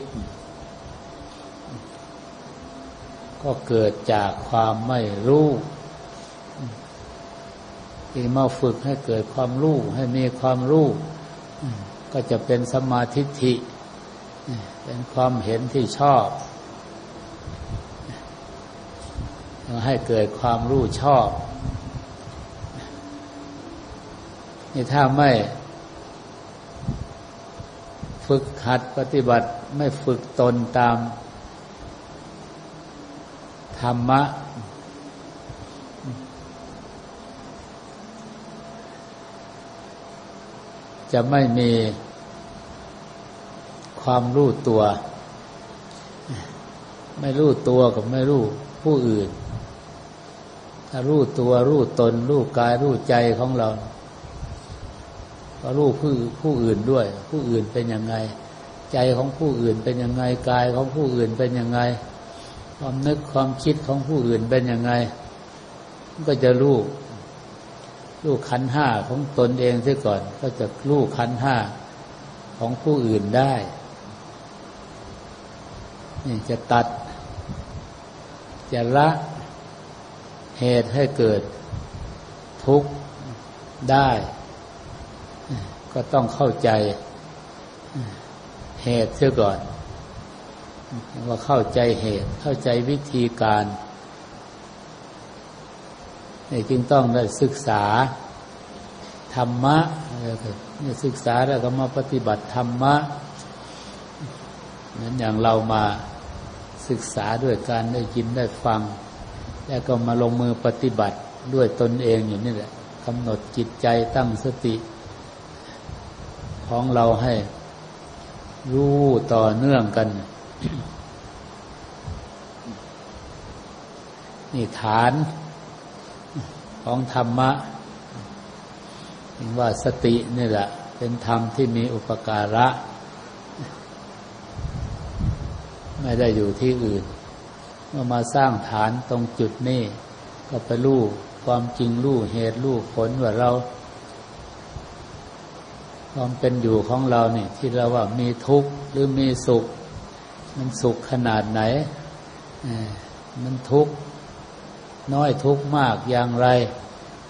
ก็เกิดจากความไม่รู้ที่มาฝึกให้เกิดความรู้ให้มีความรู้ก็จะเป็นสมาธิฐิ เป็นความเห็นที่ชอบให้เกิดความรู้ชอบ นี่ถ้าไม่ฝึกหัดปฏิบัติไม่ฝึกตนตาม ธรรมะ จะไม่มี ความรู้ตัว ไม่รู้ตัวกับไม่รู้ผู้อื่น ถ้ารู้ตัวรู้ตน รู้กายรู้ใจของเรา ก็รู้ผู้ผู้อื่นด้วย ผู้อื่นเป็นยังไง ใจของผู้อื่นเป็นยังไงกายของผู้อื่นเป็นยังไง ความนึกความคิดของผู้อื่นเป็นยังไง ก็จะรู้รู้ขันห้าของตนเองเสียก่อน ก็จะรู้ขันห้าของผู้อื่นได้ จะตัด จะละเหตุให้เกิดทุกข์ได้ ก็ต้องเข้าใจเหตุเสียก่อน ว่าเข้าใจเหตุ เข้าใจวิธีการนี่จึงต้องได้ศึกษาธรรมะนี่ศึกษาแล้วก็มาปฏิบัติธรรมะนั้นอย่างเรามา ศึกษาด้วยการได้ยินได้ฟัง แล้วก็มาลงมือปฏิบัติด้วยตนเองอยู่นี่แหละกำหนดจิตใจตั้งสติของเราให้รู้ต่อเนื่องกัน นี่ฐานของธรรมะว่าสตินี่แหละ เป็นธรรมที่มีอุปการะ ไม่ได้อยู่ที่อื่น เมื่อมาสร้างฐานตรงจุดนี้ ก็ไปรู้ความจริงรู้เหตุรู้ผลว่าเรา ความเป็นอยู่ของเราเนี่ย ที่เราว่ามีทุกข์หรือมีสุข มันสุขขนาดไหนมันทุกข์น้อยทุกข์มากอย่างไร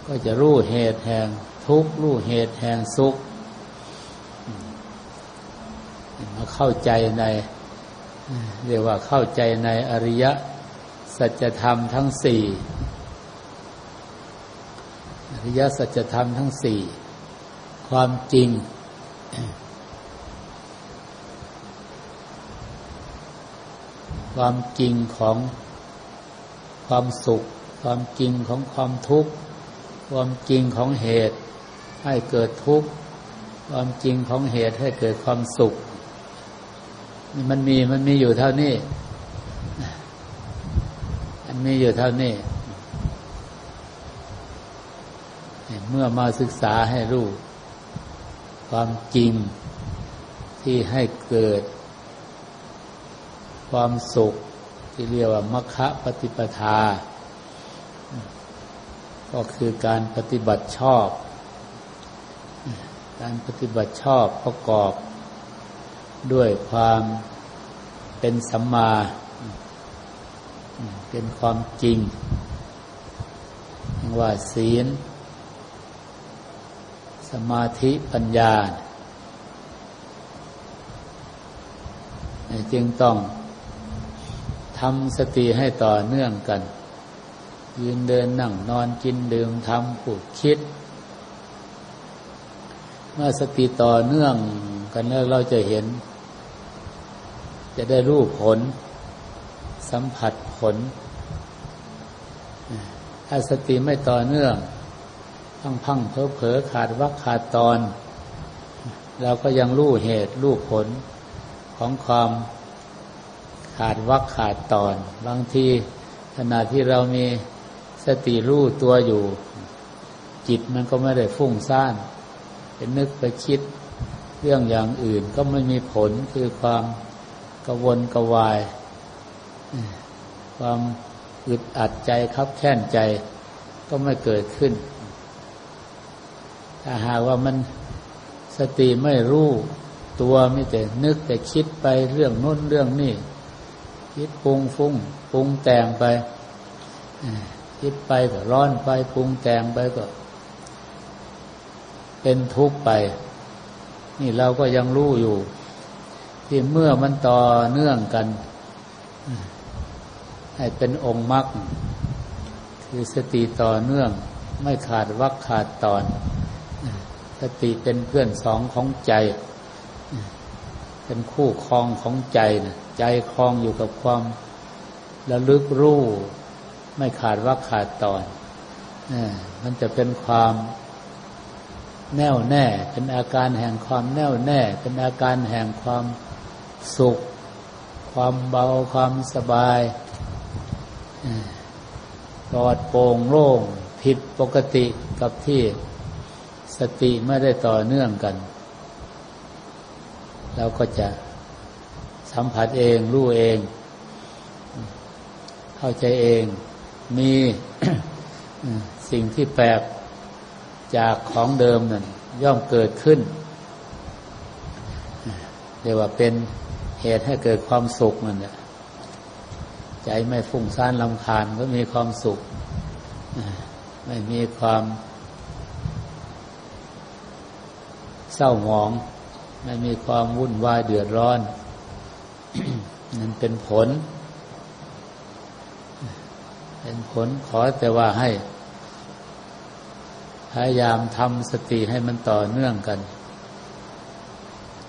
ก็จะรู้เหตุแห่งทุกข์รู้เหตุแห่งสุขมาเข้าใจใน เรียกว่าเข้าใจในอริยสัจธรรมทั้งสี่อริยสัจธรรมทั้งสี่ความจริง ความจริงของความสุข ความจริงของความทุกข์ ความจริงของเหตุให้เกิดทุกข์ ความจริงของเหตุให้เกิดความสุข มันมีมันมีอยู่เท่านี้ มันมีอยู่เท่านี้ เมื่อมาศึกษาให้รู้ ความจริงที่ให้เกิด ความสุขที่เรียกว่ามัคคะปฏิปทา ก็คือการปฏิบัติชอบ การปฏิบัติชอบประกอบ ด้วยความเป็นสัมมา เป็นความจริง ว่าศีล สมาธิปัญญา จึงต้องทำสติให้ต่อเนื่องกัน ยืนเดินนั่งนอนกินดื่มทำผูดคิด เมื่อสติต่อเนื่องกันแล้วเราจะเห็น จะได้รู้ผล สัมผัสผล ถ้าสติไม่ต่อเนื่อง พังพังเพอเผลอขาดวักขาดตอน เราก็ยังรู้เหตุรู้ผลของความขาดวักขาดตอน บางทีขณะที่เรามีสติรู้ตัวอยู่ จิตมันก็ไม่ได้ฟุ้งซ่านเป็นนึกไปคิดเรื่องอย่างอื่นก็ไม่มีผลคือความ กวนกวาย ความอึดอัดใจครับแค้นใจก็ไม่เกิดขึ้น ถ้าหากว่ามันสติไม่รู้ตัวไม่แต่นึกแต่คิดไปเรื่องโน้นเรื่องนี้คิดปรุงฟุ้งปรุงแต่งไปคิดไปก็ร้อนไปปรุงแต่งไปก็ เป็นทุกข์ไป นี่เราก็ยังรู้อยู่ ที่เมื่อมันต่อเนื่องกัน ให้เป็นองค์มรรคคือสติต่อเนื่อง ไม่ขาดวักขาดตอน สติเป็นเพื่อนสองของใจ เป็นคู่ครองของใจนะใจคลองอยู่กับความระลึกรู้ไม่ขาดว่าขาดตอนมันจะเป็นความแน่วแน่ เป็นอาการแห่งความแน่วแน่ เป็นอาการแห่งความ สุข ความเบาความสบายปลอดโปร่งโล่งผิดปกติกับที่สติไม่ได้ต่อเนื่องกัน เราก็จะสัมผัสเอง รู้เอง เข้าใจเอง มีสิ่งที่แปลกจากของเดิมนั่นย่อมเกิดขึ้นเรียกว่าเป็น เหตุให้เกิดความสุขนั่นใจไม่ฟุ้งซ่านลำคาญก็มีความสุข ไม่มีความเศร้าหมอง ไม่มีความวุ่นวายเดือดร้อน นั่นเป็นผล เป็นผลขอแต่ว่าให้ พยายามทำสติให้มันต่อเนื่องกัน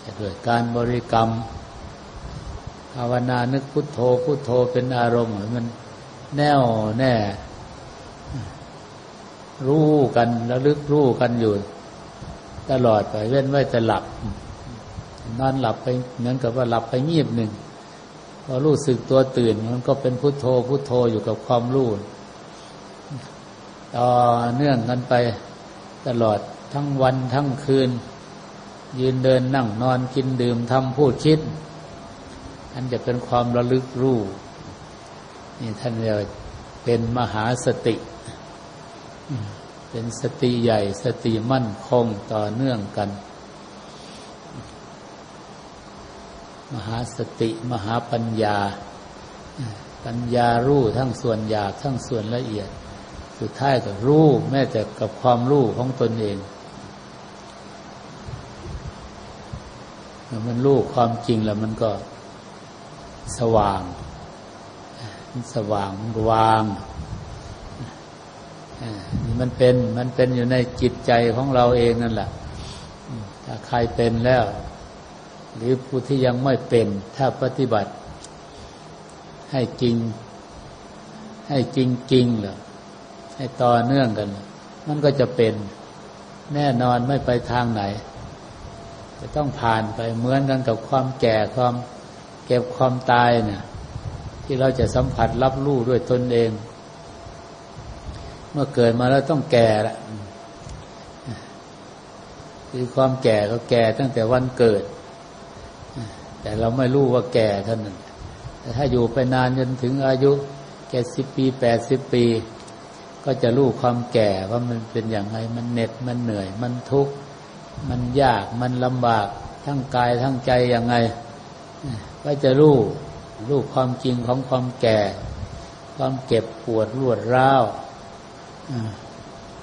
จะด้วยการบริกรรม ภาวนานึกพุทโธพุทโธเป็นอารมณ์มันแน่วแน่ รู้กันแล้วลึกรู้กันอยู่ ตลอดไปเว้นไว้แต่หลับ นอนหลับไปเหมือนกับว่าหลับไปงีบหนึ่งพอรู้สึกตัวตื่น มันก็เป็นพุโทโธพุโทโธอยู่กับความรู้ต่อเนื่องกันไปตลอดทั้งวันทั้งคืน ยืนเดินนั่งนอนกินดื่มทำพูดคิด อันจะเป็นความระลึกรู้นี่ท่านเรียกเป็นมหาสติ เป็นสติใหญ่สติมั่นคงต่อเนื่องกัน มหาสติมหาปัญญา ปัญญารู้ทั้งส่วนหยาบทั้งส่วนละเอียด สุดท้ายก็รู้แม้แต่กับความรู้ของตนเองมันรู้ความจริงแล้วมันก็ สว่าง สว่างมัวางนี่มันเป็นมันเป็นอยู่ในจิตใจของเราเองนั่นแหละ ถ้าใครเป็นแล้ว หรือผู้ที่ยังไม่เป็น ถ้าปฏิบัติ ให้จริง ให้จริงจริงเหรอให้ต่อเนื่องกัน มันก็จะเป็นแน่นอนไม่ไปทางไหน จะต้องผ่านไปเหมือนกันกับความแก่ความ เก็บความตายเนี่ยที่เราจะสัมผัสรับรู้ด้วยตนเอง เมื่อเกิดมาแล้วต้องแก่ละคือความแก่ก็แก่ตั้งแต่วันเกิด แต่เราไม่รู้ว่าแก่เท่านั้นแต่ถ้าอยู่ไปนานจนถึงอายุแก่สิบปีแปดสิบปี ก็จะรู้ความแก่ว่ามันเป็นอย่างไรมันเหน็ดมันเหนื่อย มันทุกข์มันยากมันลำบากทั้งกายทั้งใจอย่างไง ก็จะรู้รู้ความจริงของความแก่ ความเก็บปวดรวดร้าว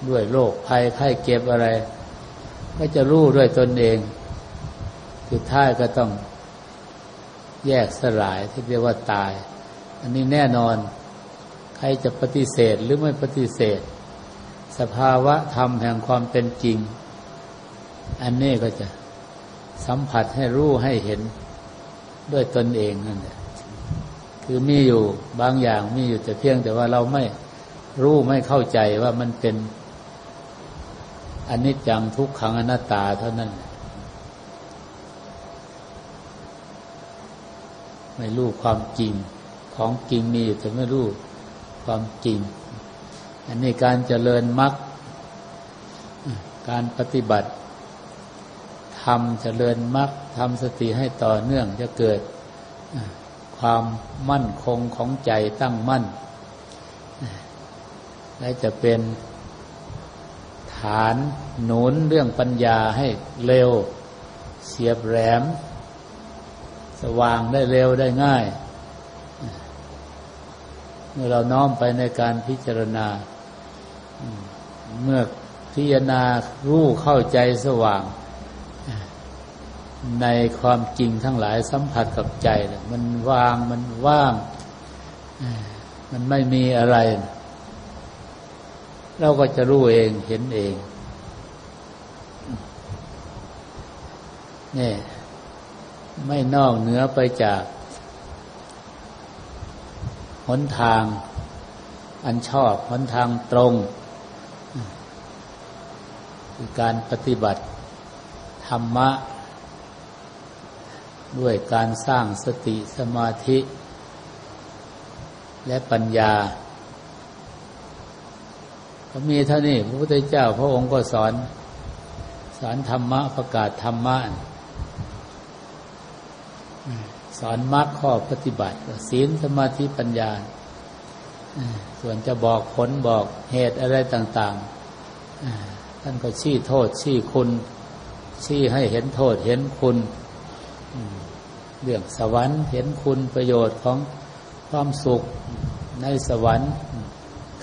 ด้วยโรคภัยไข้เก็บอะไร ก็จะรู้ด้วยตนเอง สุดท้ายก็ต้องแยกสลายที่เรียกว่าตาย อันนี้แน่นอน ใครจะปฏิเสธหรือไม่ปฏิเสธ สภาวะธรรมแห่งความเป็นจริง อันนี้ก็จะสัมผัสให้รู้ให้เห็น ด้วยตนเองนั่นแหละคือมีอยู่บางอย่างมีอยู่แต่เพียงแต่ว่าเราไม่รู้ไม่เข้าใจว่ามันเป็นอนิจจังทุกขังอนัตตาเท่านั้น ไม่รู้ความจริงของจริงมีอยู่แต่ไม่รู้ความจริง อันนี้การเจริญมรรคการปฏิบัติทำเจริญมรรค ทำสติให้ต่อเนื่องจะเกิดความมั่นคงของใจตั้งมั่น และจะเป็นฐานหนุนเรื่องปัญญาให้เร็ว เสียบแหลม สว่างได้เร็วได้ง่าย เมื่อเราน้อมไปในการพิจารณา เมื่อพิจารณารู้เข้าใจสว่าง ในความจริงทั้งหลายสัมผัสกับใจมันวางมันว่าง มันไม่มีอะไร เราก็จะรู้เองเห็นเองนี่ไม่นอกเหนือไปจากหนทางอันชอบหนทางตรง คือการปฏิบัติธรรมะ ด้วยการสร้างสติสมาธิ และปัญญา ก็มีเท่านี้พระพุทธเจ้าพระองค์ก็สอน สอนธรรมะประกาศธรรมะ สอนมรรคข้อปฏิบัติศีลสมาธิปัญญา ส่วนจะบอกผลบอกเหตุอะไรต่าง ๆ ท่านก็ชี้โทษชี้คุณ ชี้ให้เห็นโทษเห็นคุณ เรื่องสวรรค์เห็นคุณประโยชน์ของความสุขในสวรรค์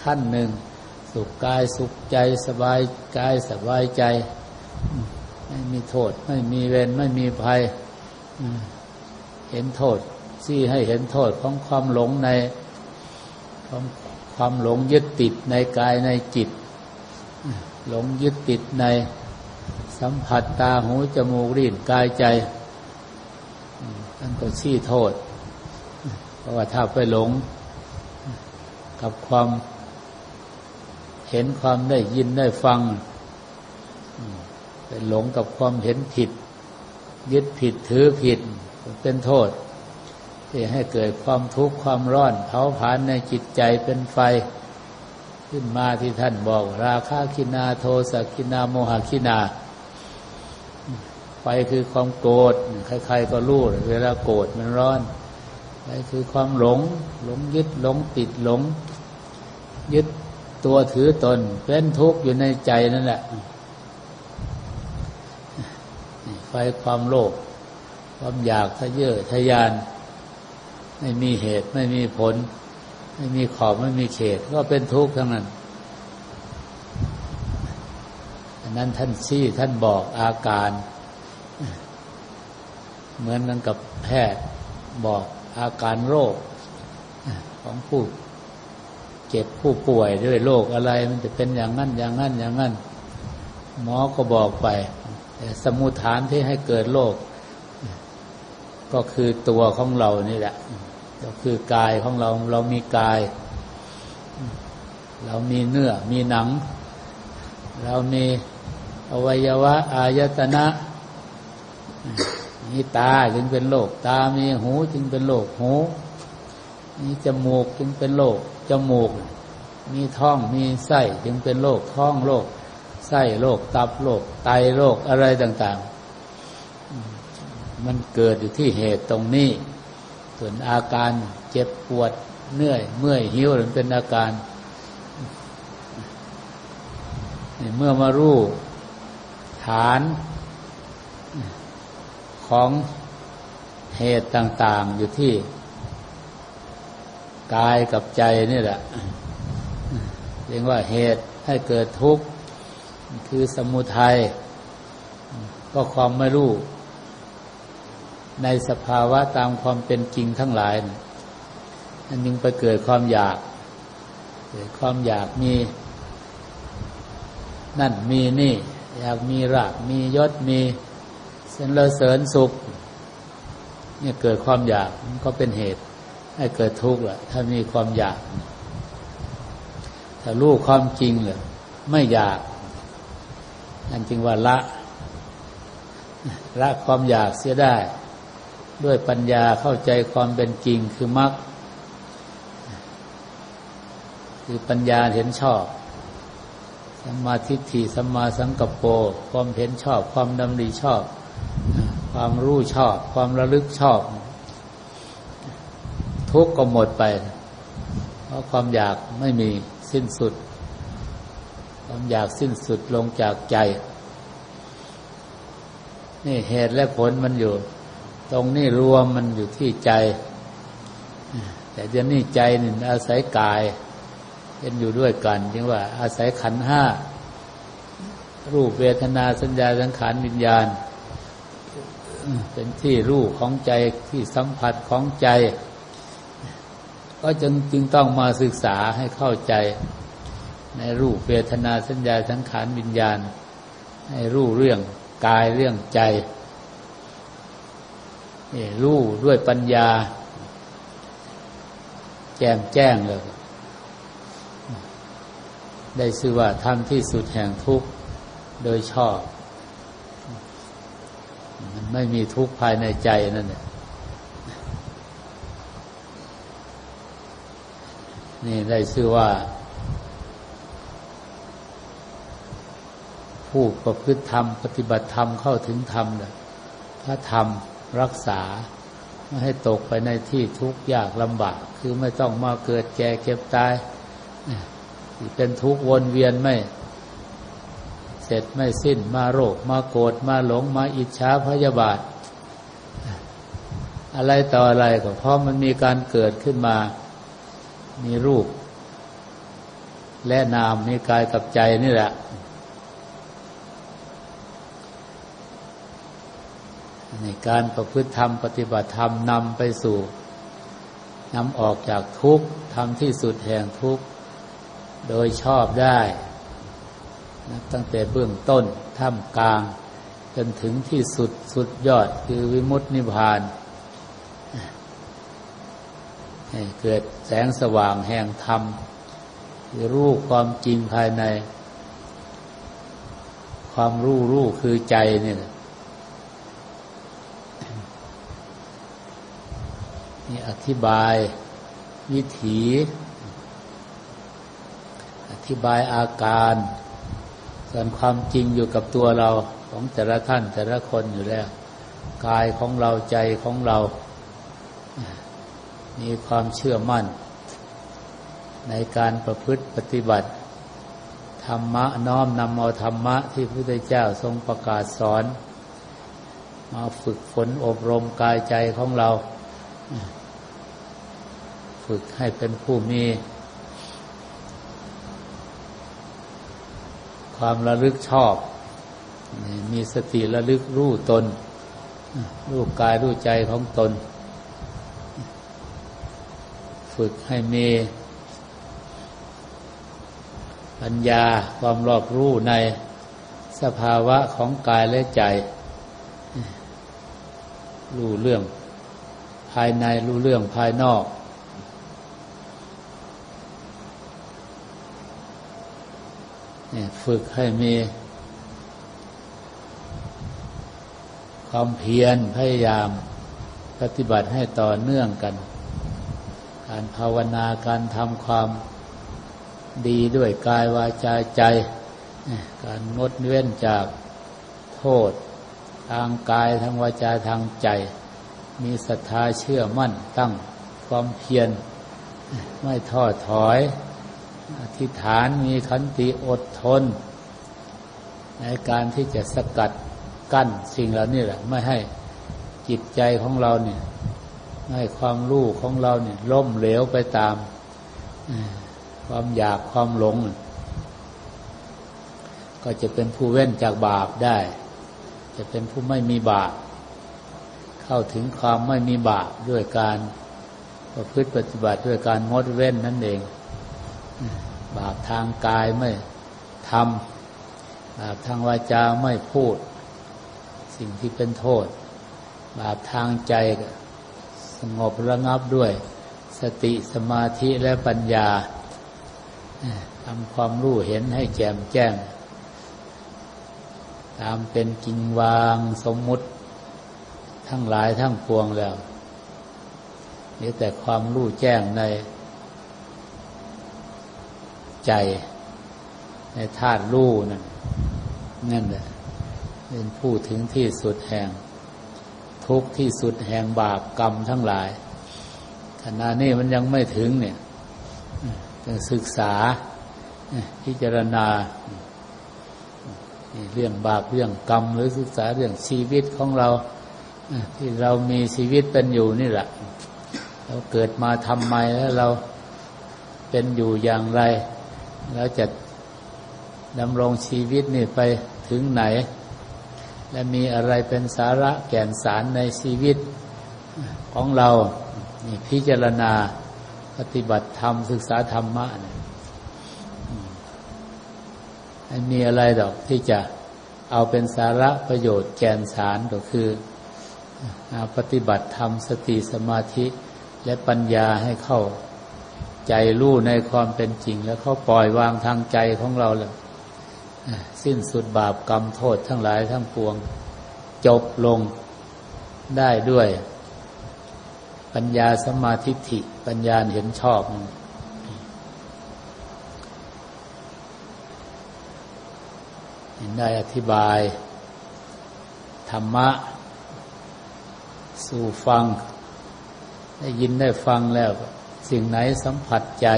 ขั้นหนึ่ง สุขกายสุขใจสบายกายสบายใจ ไม่มีโทษ ไม่มีเวรไม่มีภัย เห็นโทษที่ให้เห็นโทษของความหลงในความความหลงยึดติดในกายในจิต หลงยึดติดในสัมผัสตาหูจมูกลิ้นกายใจ ท่านก็ชี้โทษ เพราะว่าถ้าไปหลง กับความเห็นความได้ยินได้ฟังเป็นหลงกับความเห็นผิด ยึดผิดถือผิดเป็นโทษ ที่ให้เกิดความทุกข์ความร้อนเผาผลาญในจิตใจเป็นไฟ ขึ้นมาที่ท่านบอก ราคาคินาโทสกินาโมหคินา ไฟคือความโกรธใครๆก็รู้เวลาโกรธมันร้อนไฟคือความหลง หลงยึดหลงติดหลง ยึดตัวถือตน เป็นทุกข์อยู่ในใจนั่นแหละไฟความโลภความอยากทะเยอทะยาน ไม่มีเหตุไม่มีผล ไม่มีขอบไม่มีเขต ก็เป็นทุกข์ทั้งนั้นอันนั้นท่านชี้ท่านบอกอาการ เหมือนกันกับแพทย์บอกอาการโรคของผู้เจ็บผู้ป่วยด้วยโรคอะไร มันจะเป็นอย่างนั้นอย่างนั้นอย่างนั้น หมอก็บอกไป แต่สมุทฐานที่ให้เกิดโรคก็คือตัวของเรานี่แหละ ก็คือกายของเราเรามีกาย เรามีเนื้อ มีหนัง เรามีอวัยวะ อายตนะ มีตาจึงเป็นโรคตา มีหูจึงเป็นโรคหู มีจมูกจึงเป็นโรคจมูก มีท้องมีไส้จึงเป็นโรคท้องโรคไส้โรคตับโรคไตโรคอะไรต่างๆ มันเกิดอยู่ที่เหตุตรงนี้ ส่วนอาการเจ็บปวดเหนื่อย เมื่อยหิวมันเป็นอาการเมื่อมารู้ฐาน ของเหตุต่าง ๆ อยู่ที่กายกับใจนี่แหละเรียกว่าเหตุให้เกิดทุกข์ คือสมุทัยก็ความไม่รู้ ในสภาวะตามความเป็นจริงทั้งหลายอันยึงไปเกิดความอยาก เกิดความอยากมี นั่นมีนี่ อยากมีรากมียศมี เสนเลเสริญสุข เนี่ยเกิดความอยากมันก็เป็นเหตุ ให้เกิดทุกข์แหละถ้ามีความอยากถ้ารู้ความจริงเลยไม่อยากนั่นจึงว่าละ ละความอยากเสียได้ ด้วยปัญญาเข้าใจความเป็นจริงคือมรรคคือปัญญาเห็นชอบสัมมาทิฏฐิสัมมาสังกัปโป ความเห็นชอบ ความดำริชอบ ความรู้ชอบ ความระลึกชอบ ทุกข์ก็หมดไป เพราะความอยากไม่มีสิ้นสุด ความอยากสิ้นสุดลงจากใจ นี่เหตุและผลมันอยู่ ตรงนี้รวมมันอยู่ที่ใจ แต่เดี๋ยวนี้ใจนี่อาศัยกายเป็นอยู่ด้วยกันจึงว่าอาศัยขันห้ารูปเวทนาสัญญาสังขารวิญญาณ เป็นที่รูปของใจที่สัมผัสของใจ ก็จึงจึงต้องมาศึกษาให้เข้าใจ ในรูปเวทนาสัญญาสังขารวิญญาณ ให้รู้เรื่องกายเรื่องใจรู้ด้วยปัญญา แจ่มแจ้งเลย ได้ชื่อว่าทำที่สุดแห่งทุกข์โดยชอบ มันไม่มีทุกข์ภายในใจนั่นเนี่ยนี่ได้ชื่อว่า ผู้ประพฤติธรรม ปฏิบัติธรรมเข้าถึงธรรมเลยถ้าธรรมรักษา ไม่ให้ตกไปในที่ทุกข์ยากลำบาก คือไม่ต้องมาเกิดแก่เก็บตายเป็นทุกข์วนเวียนไม่ เสร็จไม่สิ้นมาโรค มาโกรธมาหลงมาอิจฉาพยาบาท อะไรต่ออะไรก็เพราะมันมีการเกิดขึ้นมา มีรูป และนามมีกายกับใจนี่แหละ ในการประพฤติธรรมปฏิบัติธรรมนำไปสู่นำออกจากทุกข์ทำที่สุดแห่งทุกข์โดยชอบได้ นะตั้งแต่เบื้องต้นท่ามกลาง จนถึงที่สุดสุดยอดคือวิมุตตินิพพานเกิดแสงสว่างแห่งธรรมรู้ความจริงภายใน ความรู้รู้คือใจนี่นี่อธิบายวิถี อธิบายอาการ ส่วนความจริงอยู่กับตัวเราของแต่ละท่านแต่ละคนอยู่แล้ว กายของเราใจของเรา มีความเชื่อมั่น ในการประพฤติปฏิบัติ ธรรมะน้อมนำเอาธรรมะที่พระพุทธเจ้าทรงประกาศสอน มาฝึกฝนอบรมกายใจของเรา ฝึกให้เป็นผู้มี ความระลึกชอบ มีสติระลึกรู้ตน รู้กายรู้ใจของตน ฝึกให้มีปัญญาความรอบรู้ในสภาวะของกายและใจ รู้เรื่อง ภายในรู้เรื่องภายนอก ฝึกให้มีความเพียรพยายามปฏิบัติให้ต่อเนื่องกัน การภาวนาการทำความดีด้วยกายวาจาใจ การงดเว้นจากโทษ ทางกายทางวาจาทางใจ มีศรัทธาเชื่อมั่นตั้งความเพียรไม่ท้อถอย อธิษฐานมีขันติอดทน ในการที่จะสกัดกั้นสิ่งเหล่านี้แหละ ไม่ให้จิตใจของเราเนี่ยให้ความรู้ของเราเนี่ยล่มเหลวไปตามความอยากความหลง ก็จะเป็นผู้เว้นจากบาปได้ จะเป็นผู้ไม่มีบาปเข้าถึงความไม่มีบาปด้วยการประพฤติปฏิบัติด้วยการงดเว้นนั่นเอง บาปทางกายไม่ทำบาปทางวาจาไม่พูด สิ่งที่เป็นโทษ บาปทางใจสงบระงับด้วย สติสมาธิและปัญญาทำความรู้เห็นให้แจ่มแจ้ง ตามเป็นจริงวางสมมุติ ทั้งหลายทั้งปวงแล้วนี่แต่ความรู้แจ้งใน ใจ ในธาตุรู้นั่นนั่นแหละเป็นผู้ถึงที่สุดแห่ง ทุกที่สุดแห่งบาปกรรมทั้งหลายขณะนี้มันยังไม่ถึงเนี่ยต้องศึกษาพิจารณาเรื่องบาปเรื่องกรรม หรือศึกษาเรื่องชีวิตของเราที่เรามีชีวิตเป็นอยู่นี่แหละ เราเกิดมาทำไมแล้วเราเป็นอยู่อย่างไร แล้วจะดำรงชีวิตนี่ไปถึงไหน และมีอะไรเป็นสาระแก่นสารในชีวิตของเรานี่พิจารณาปฏิบัติธรรม ศึกษาธรรมะนี่มีอะไรดอกที่จะเอาเป็นสาระประโยชน์แก่นสารก็คือปฏิบัติธรรมสติสมาธิและปัญญาให้เข้า ใจรู้ในความเป็นจริง แล้วเขาปล่อยวางทางใจของเราเลยสิ้นสุดบาปกรรมโทษทั้งหลายทั้งปวง จบลงได้ด้วย ปัญญาสมาธิิปัญญาเห็นชอบเห็นได้อธิบาย ธรรมะ สู่ฟัง ได้ยินได้ฟังแล้ว สิ่งไหนสัมผัสใจ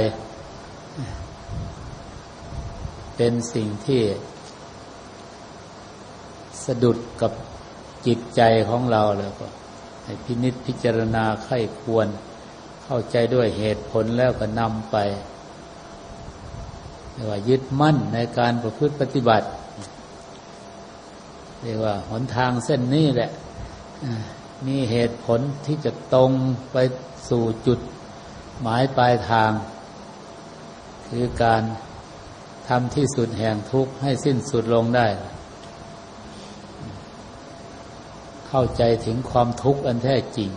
เป็นสิ่งที่ สะดุดกับจิตใจของเราแล้วก็ให้พินิษพิจารณาไข้ควร เข้าใจด้วยเหตุผลแล้วก็นำไปเรียกว่ายึดมั่นในการประพฤติปฏิบัติเรียกว่าหนทางเส้นนี้แหละมีเหตุผลที่จะตรงไปสู่จุด หมายปลายทาง คือการทำที่สุดแห่งทุกข์ให้สิ้นสุดลงได้ เข้าใจถึงความทุกข์อันแท้จริง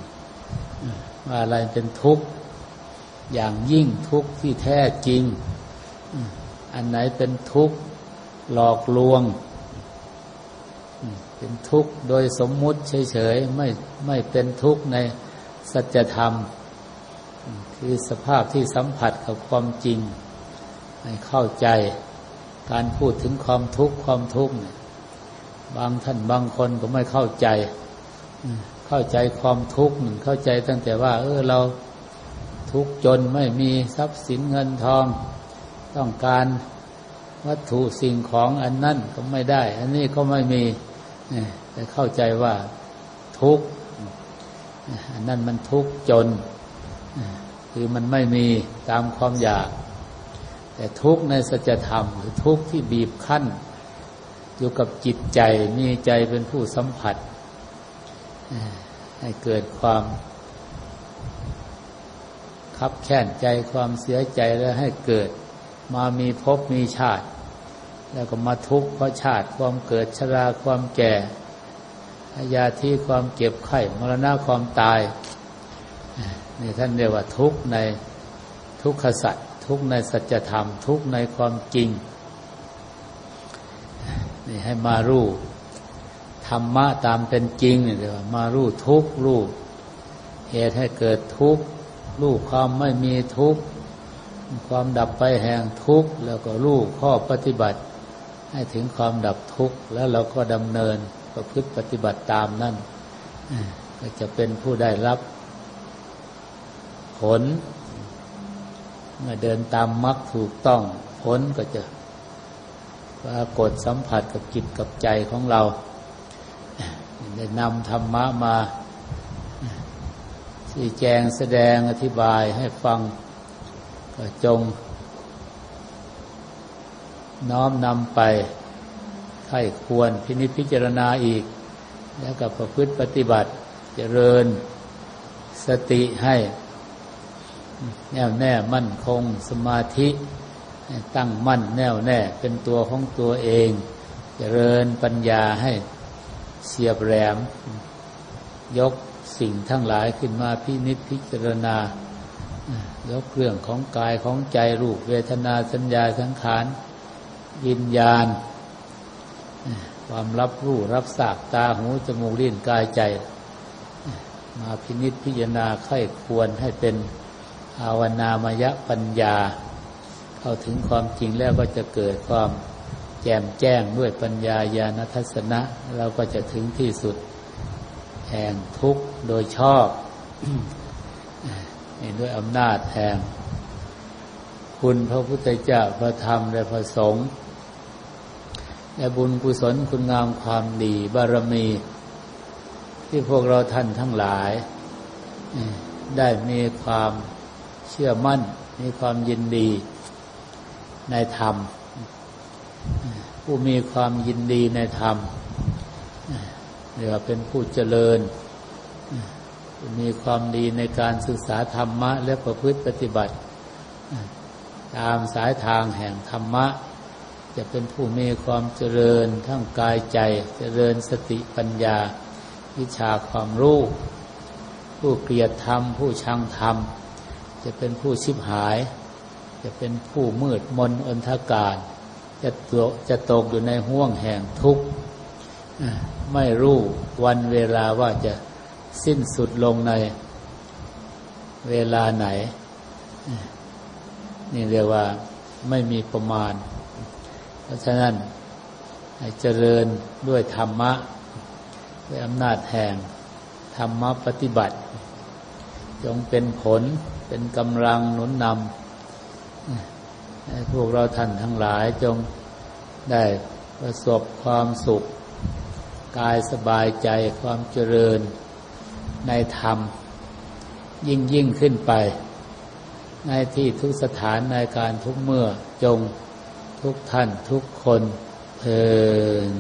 ว่าอะไรเป็นทุกข์ อย่างยิ่งทุกข์ที่แท้จริง อันไหนเป็นทุกข์หลอกลวง เป็นทุกข์โดยสมมุติเฉยๆ ไม่ไม่เป็นทุกข์ในสัจธรรม คือสภาพที่สัมผัสกับความจริง ให้เข้าใจการพูดถึงความทุกข์ความทุกข์บางท่านบางคนก็ไม่เข้าใจ เข้าใจความทุกข์หนึ่งเข้าใจตั้งแต่ว่า เออเราทุกข์จนไม่มีทรัพย์สินเงินทอง ต้องการวัตถุสิ่งของอันนั้นก็ไม่ได้ อันนี้ก็ไม่มีแต่เข้าใจว่าทุกข์อันนั้นมันทุกข์จน คือมันไม่มีตามความอยาก แต่ทุกข์ในสัจธรรมหรือทุกข์ที่บีบคั้น อยู่กับจิตใจมีใจเป็นผู้สัมผัส ให้เกิดความคับแค้นใจความเสียใจแล้วให้เกิด มามีภพมีชาติ แล้วก็มาทุกข์เพราะชาติความเกิดชราความแก่ยาที่ความเก็บไข้มรณะความตาย นี่ท่านเรียกว่าทุกในทุกขสัตว์ทุกในสัจธรรม ทุกในความจริง นี่ให้มารู้ธรรมะตามเป็นจริงนี่เรียกว่ามารู้ทุกรู้เหตุให้เกิดทุกข์รู้ความไม่มีทุกข์ความดับไปแห่งทุกข์แล้วก็รู้ข้อปฏิบัติ ให้ถึงความดับทุกข์แล้วเราก็ดำเนินประพฤติปฏิบัติตามนั่นก็จะเป็นผู้ได้รับ ผล เมื่อเดินตามมรรคถูกต้อง ผลก็จะปรากฏสัมผัสกับจิตกับใจของเรา ได้นำธรรมะมาชี้แจงแสดงอธิบายให้ฟังก็จง น้อมนำไปไข้ควรพินิจพิจารณาอีก แล้วกับประพฤติปฏิบัติเจริญสติให้ แน่วแน่มั่นคง สมาธิ ตั้งมั่นแน่วแน่เป็นตัวของตัวเองเจริญปัญญาให้เสียบแหลม ยกสิ่งทั้งหลายขึ้นมาพินิจพิจารณายกเรื่องของกายของใจรูปเวทนาสัญญาสังขารวิญญาณ ความรับรู้รับทราบตาหูจมูกลิ้นกายใจ มาพินิจพิจารณาไข้ควรให้เป็น ภาวนามยปัญญา เข้าถึงความจริงแล้วก็จะเกิดความแจ่มแจ้งด้วยปัญญาญาณทัศนะ เราก็จะถึงที่สุดแห่งทุกข์โดยชอบด้วยอำนาจแห่งคุณพระพุทธเจ้าพระธรรมและพระสงฆ์และบุญกุศลคุณงามความดีบารมี ที่พวกเราท่านทั้งหลาย ได้มีความ เชื่อมั่น มีความยินดีในธรรม ผู้มีความยินดีในธรรมเรียกว่าเป็นผู้เจริญ มีความดีในการศึกษาธรรมะ และประพฤติปฏิบัติ ตามสายทางแห่งธรรมะ จะเป็นผู้มีความเจริญทั้งกายใจ เจริญสติปัญญา วิชาความรู้ ผู้เกลียดธรรม ผู้ชังธรรม จะเป็นผู้ชิบหาย จะเป็นผู้มืดมนอนทการ จะตกจะตกอยู่ในห่วงแห่งทุกข์ไม่รู้วันเวลาว่าจะสิ้นสุดลงในเวลาไหน นี่เรียกว่าไม่มีประมาณ เพราะฉะนั้นเจริญด้วยธรรมะ ด้วยอำนาจแห่งธรรมะปฏิบัติ จงเป็นผล เป็นกำลังหนุนนำให้พวกเราท่านทั้งหลายจงได้ประสบความสุข กายสบายใจความเจริญในธรรม ยิ่งยิ่งขึ้นไป ในที่ทุกสถานในการทุกเมื่อจงทุกท่านทุกคนเพลิน